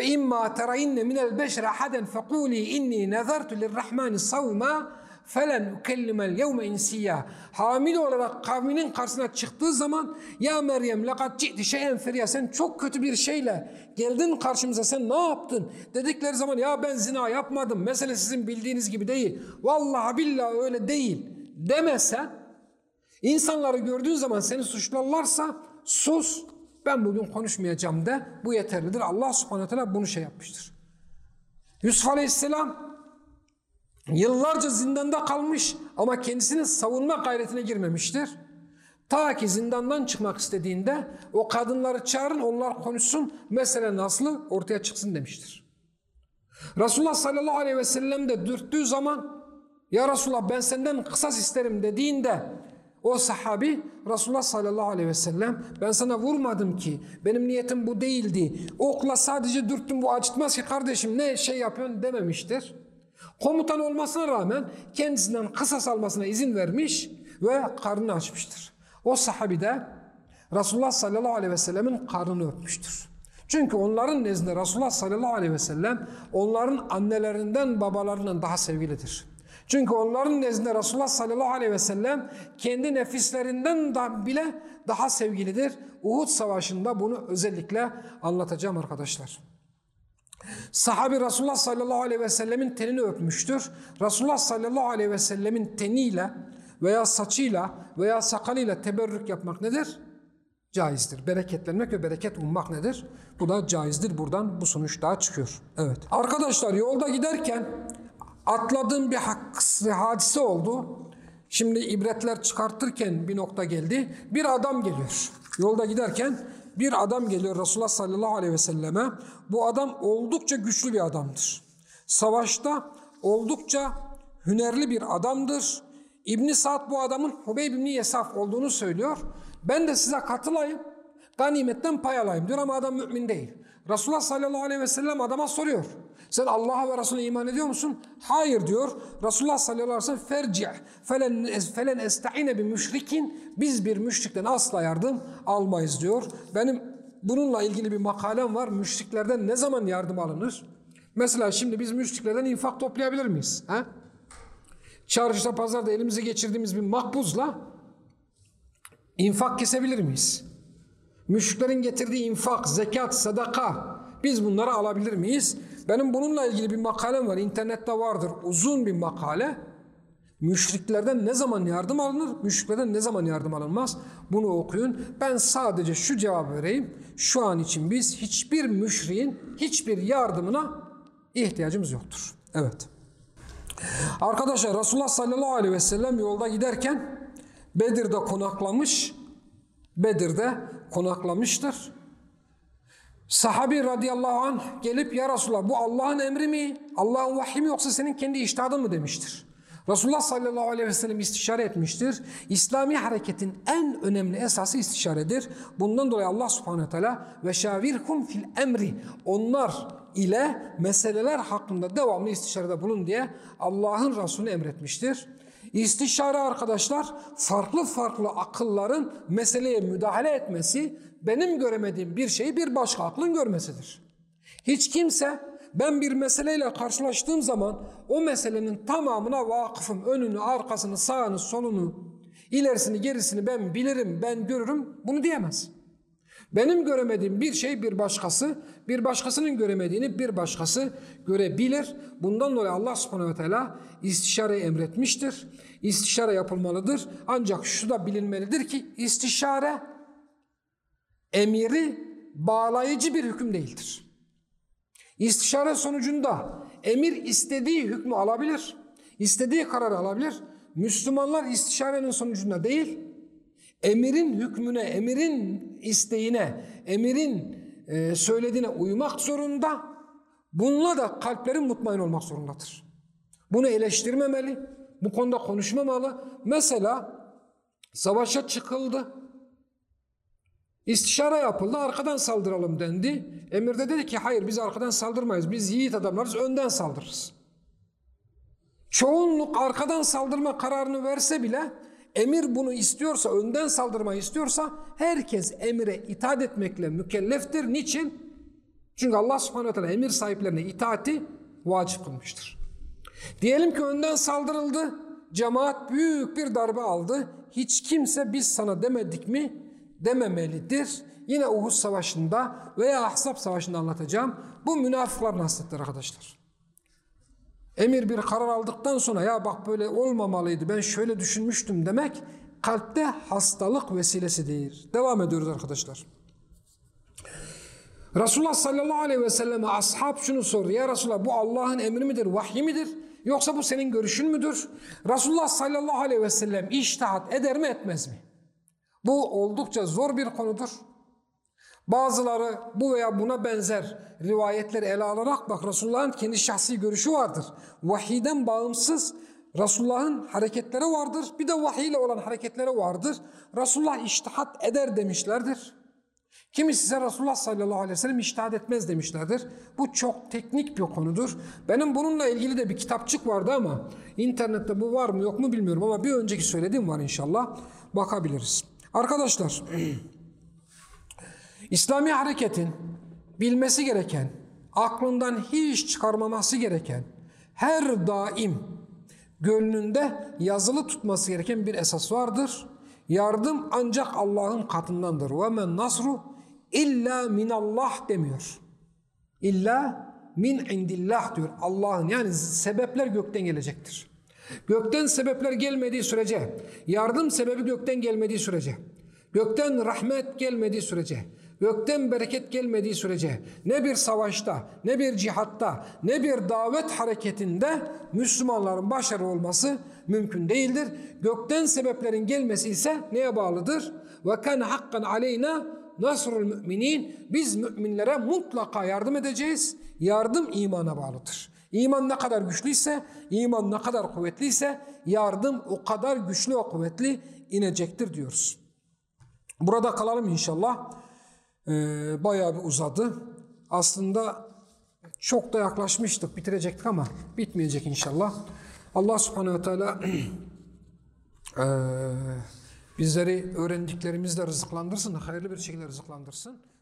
imma terayinne minel beşre haden fekuli inni nezertu lirrahmani savma felen ukellimel yevme insiyya. Hamile olarak kavminin karşısına çıktığı zaman ya Meryem lekad ci'ti şeyen feriya sen çok kötü bir şeyle geldin karşımıza sen ne yaptın dedikleri zaman ya ben zina yapmadım mesele sizin bildiğiniz gibi değil. Vallahi billahi öyle değil demese insanları gördüğün zaman seni suçlarlarsa sus ben bugün konuşmayacağım de bu yeterlidir. Allah subhanahu teala bunu şey yapmıştır. Yusuf aleyhisselam Yıllarca zindanda kalmış ama kendisini savunma gayretine girmemiştir. Ta ki zindandan çıkmak istediğinde o kadınları çağırın onlar konuşsun mesele nasıl ortaya çıksın demiştir. Resulullah sallallahu aleyhi ve sellem de dürttüğü zaman ya Resulullah ben senden kısas isterim dediğinde o sahabi Resulullah sallallahu aleyhi ve sellem ben sana vurmadım ki benim niyetim bu değildi. Okla sadece dürttüm bu acıtmaz ki kardeşim ne şey yapıyorsun dememiştir. Komutan olmasına rağmen kendisinden kısas almasına izin vermiş ve karnını açmıştır. O sahabi de Resulullah sallallahu aleyhi ve sellemin karnını öpmüştür. Çünkü onların nezdinde Resulullah sallallahu aleyhi ve sellem onların annelerinden babalarından daha sevgilidir. Çünkü onların nezdinde Resulullah sallallahu aleyhi ve sellem kendi nefislerinden da bile daha sevgilidir. Uhud savaşında bunu özellikle anlatacağım arkadaşlar. Sahabi Resulullah sallallahu aleyhi ve sellemin tenini öpmüştür. Resulullah sallallahu aleyhi ve sellemin teniyle veya saçıyla veya sakalıyla teberrük yapmak nedir? Caizdir. Bereketlenmek ve bereket ummak nedir? Bu da caizdir. Buradan bu sonuç daha çıkıyor. Evet. Arkadaşlar yolda giderken atladığım bir hadise oldu. Şimdi ibretler çıkartırken bir nokta geldi. Bir adam geliyor. Yolda giderken bir adam geliyor Resulullah sallallahu aleyhi ve selleme. Bu adam oldukça güçlü bir adamdır. Savaşta oldukça hünerli bir adamdır. İbn Sa'd bu adamın Hubeyb İbni Yesaf olduğunu söylüyor. Ben de size katılayım, ganimetten pay alayım diyor ama adam mümin değil. Resulullah sallallahu aleyhi ve sellem adama soruyor. Sen Allah'a ve Resulüne iman ediyor musun? Hayır diyor. Resulullah sallallahu aleyhi ve sellem ferci' felen, felen esta'ine bir müşrikin biz bir müşrikten asla yardım almayız diyor. Benim bununla ilgili bir makalem var. Müşriklerden ne zaman yardım alınır? Mesela şimdi biz müşriklerden infak toplayabilir miyiz? He? Çarşıda pazarda elimize geçirdiğimiz bir makbuzla infak kesebilir miyiz? Müşriklerin getirdiği infak, zekat, sadaka biz bunları alabilir miyiz? Benim bununla ilgili bir makalem var. İnternette vardır. Uzun bir makale. Müşriklerden ne zaman yardım alınır? Müşriklerden ne zaman yardım alınmaz? Bunu okuyun. Ben sadece şu cevabı vereyim. Şu an için biz hiçbir müşriğin hiçbir yardımına ihtiyacımız yoktur. Evet. Arkadaşlar Resulullah sallallahu aleyhi ve sellem yolda giderken Bedir'de konaklamış. Bedir'de konaklamıştır. Sahabi radıyallahu anh gelip ya Resulallah bu Allah'ın emri mi? Allah'ın vahyi mi yoksa senin kendi iştihadın mı demiştir. Resulullah sallallahu aleyhi ve sellem istişare etmiştir. İslami hareketin en önemli esası istişaredir. Bundan dolayı Allah subhanahu teala ve şavirhum fil emri onlar ile meseleler hakkında devamlı istişarede bulun diye Allah'ın Resulü emretmiştir. İstişare arkadaşlar farklı farklı akılların meseleye müdahale etmesi benim göremediğim bir şeyi bir başka aklın görmesidir. Hiç kimse ben bir meseleyle karşılaştığım zaman o meselenin tamamına vakıfım, önünü, arkasını, sağını, solunu, ilerisini, gerisini ben bilirim, ben görürüm bunu diyemez. Benim göremediğim bir şey bir başkası, bir başkasının göremediğini bir başkası görebilir. Bundan dolayı Allah subhanehu ve teala istişare emretmiştir. İstişare yapılmalıdır. Ancak şu da bilinmelidir ki istişare emiri bağlayıcı bir hüküm değildir. İstişare sonucunda emir istediği hükmü alabilir, istediği kararı alabilir. Müslümanlar istişarenin sonucunda değil, emirin hükmüne, emirin isteğine, emirin e, söylediğine uymak zorunda. Bununla da kalplerin mutmain olmak zorundadır. Bunu eleştirmemeli, bu konuda konuşmamalı. Mesela savaşa çıkıldı. İstişare yapıldı, arkadan saldıralım dendi. Emir de dedi ki hayır biz arkadan saldırmayız, biz yiğit adamlarız, önden saldırırız. Çoğunluk arkadan saldırma kararını verse bile emir bunu istiyorsa, önden saldırmayı istiyorsa herkes emire itaat etmekle mükelleftir. Niçin? Çünkü Allah subhanahu teala emir sahiplerine itaati vacip kılmıştır. Diyelim ki önden saldırıldı, cemaat büyük bir darbe aldı. Hiç kimse biz sana demedik mi dememelidir. Yine Uhud Savaşı'nda veya Ahzab Savaşı'nda anlatacağım. Bu münafıkların hasletleri arkadaşlar. Emir bir karar aldıktan sonra ya bak böyle olmamalıydı ben şöyle düşünmüştüm demek kalpte hastalık vesilesidir. Devam ediyoruz arkadaşlar. Resulullah sallallahu aleyhi ve selleme ashab şunu sordu. Ya Resulullah bu Allah'ın emri midir, vahyi midir? Yoksa bu senin görüşün müdür? Resulullah sallallahu aleyhi ve sellem iştihat eder mi etmez mi? Bu oldukça zor bir konudur. Bazıları bu veya buna benzer rivayetleri ele alarak bak Resulullah'ın kendi şahsi görüşü vardır. Vahiyden bağımsız Resulullah'ın hareketleri vardır. Bir de vahiy ile olan hareketleri vardır. Resulullah iştihat eder demişlerdir. Kimisi ise Resulullah sallallahu aleyhi ve sellem iştihat etmez demişlerdir. Bu çok teknik bir konudur. Benim bununla ilgili de bir kitapçık vardı ama internette bu var mı yok mu bilmiyorum ama bir önceki söylediğim var inşallah. Bakabiliriz. Arkadaşlar İslami hareketin bilmesi gereken, aklından hiç çıkarmaması gereken, her daim gönlünde yazılı tutması gereken bir esas vardır. Yardım ancak Allah'ın katındandır. Men nasru illa minallah demiyor. İlla min indillah diyor. Allah'ın yani sebepler gökten gelecektir. Gökten sebepler gelmediği sürece, yardım sebebi gökten gelmediği sürece, gökten rahmet gelmediği sürece, gökten bereket gelmediği sürece ne bir savaşta, ne bir cihatta, ne bir davet hareketinde Müslümanların başarılı olması mümkün değildir. Gökten sebeplerin gelmesi ise neye bağlıdır? Ve kan hakkan aleyna nasrul müminin. Biz müminlere mutlaka yardım edeceğiz. Yardım imana bağlıdır. İman ne kadar güçlüyse, iman ne kadar kuvvetliyse yardım o kadar güçlü ve kuvvetli inecektir diyoruz. Burada kalalım inşallah. Ee, bayağı bir uzadı. Aslında çok da yaklaşmıştık, bitirecektik ama bitmeyecek inşallah. Allah subhanehu ve teala eee, bizleri öğrendiklerimizle rızıklandırsın, hayırlı bir şekilde rızıklandırsın.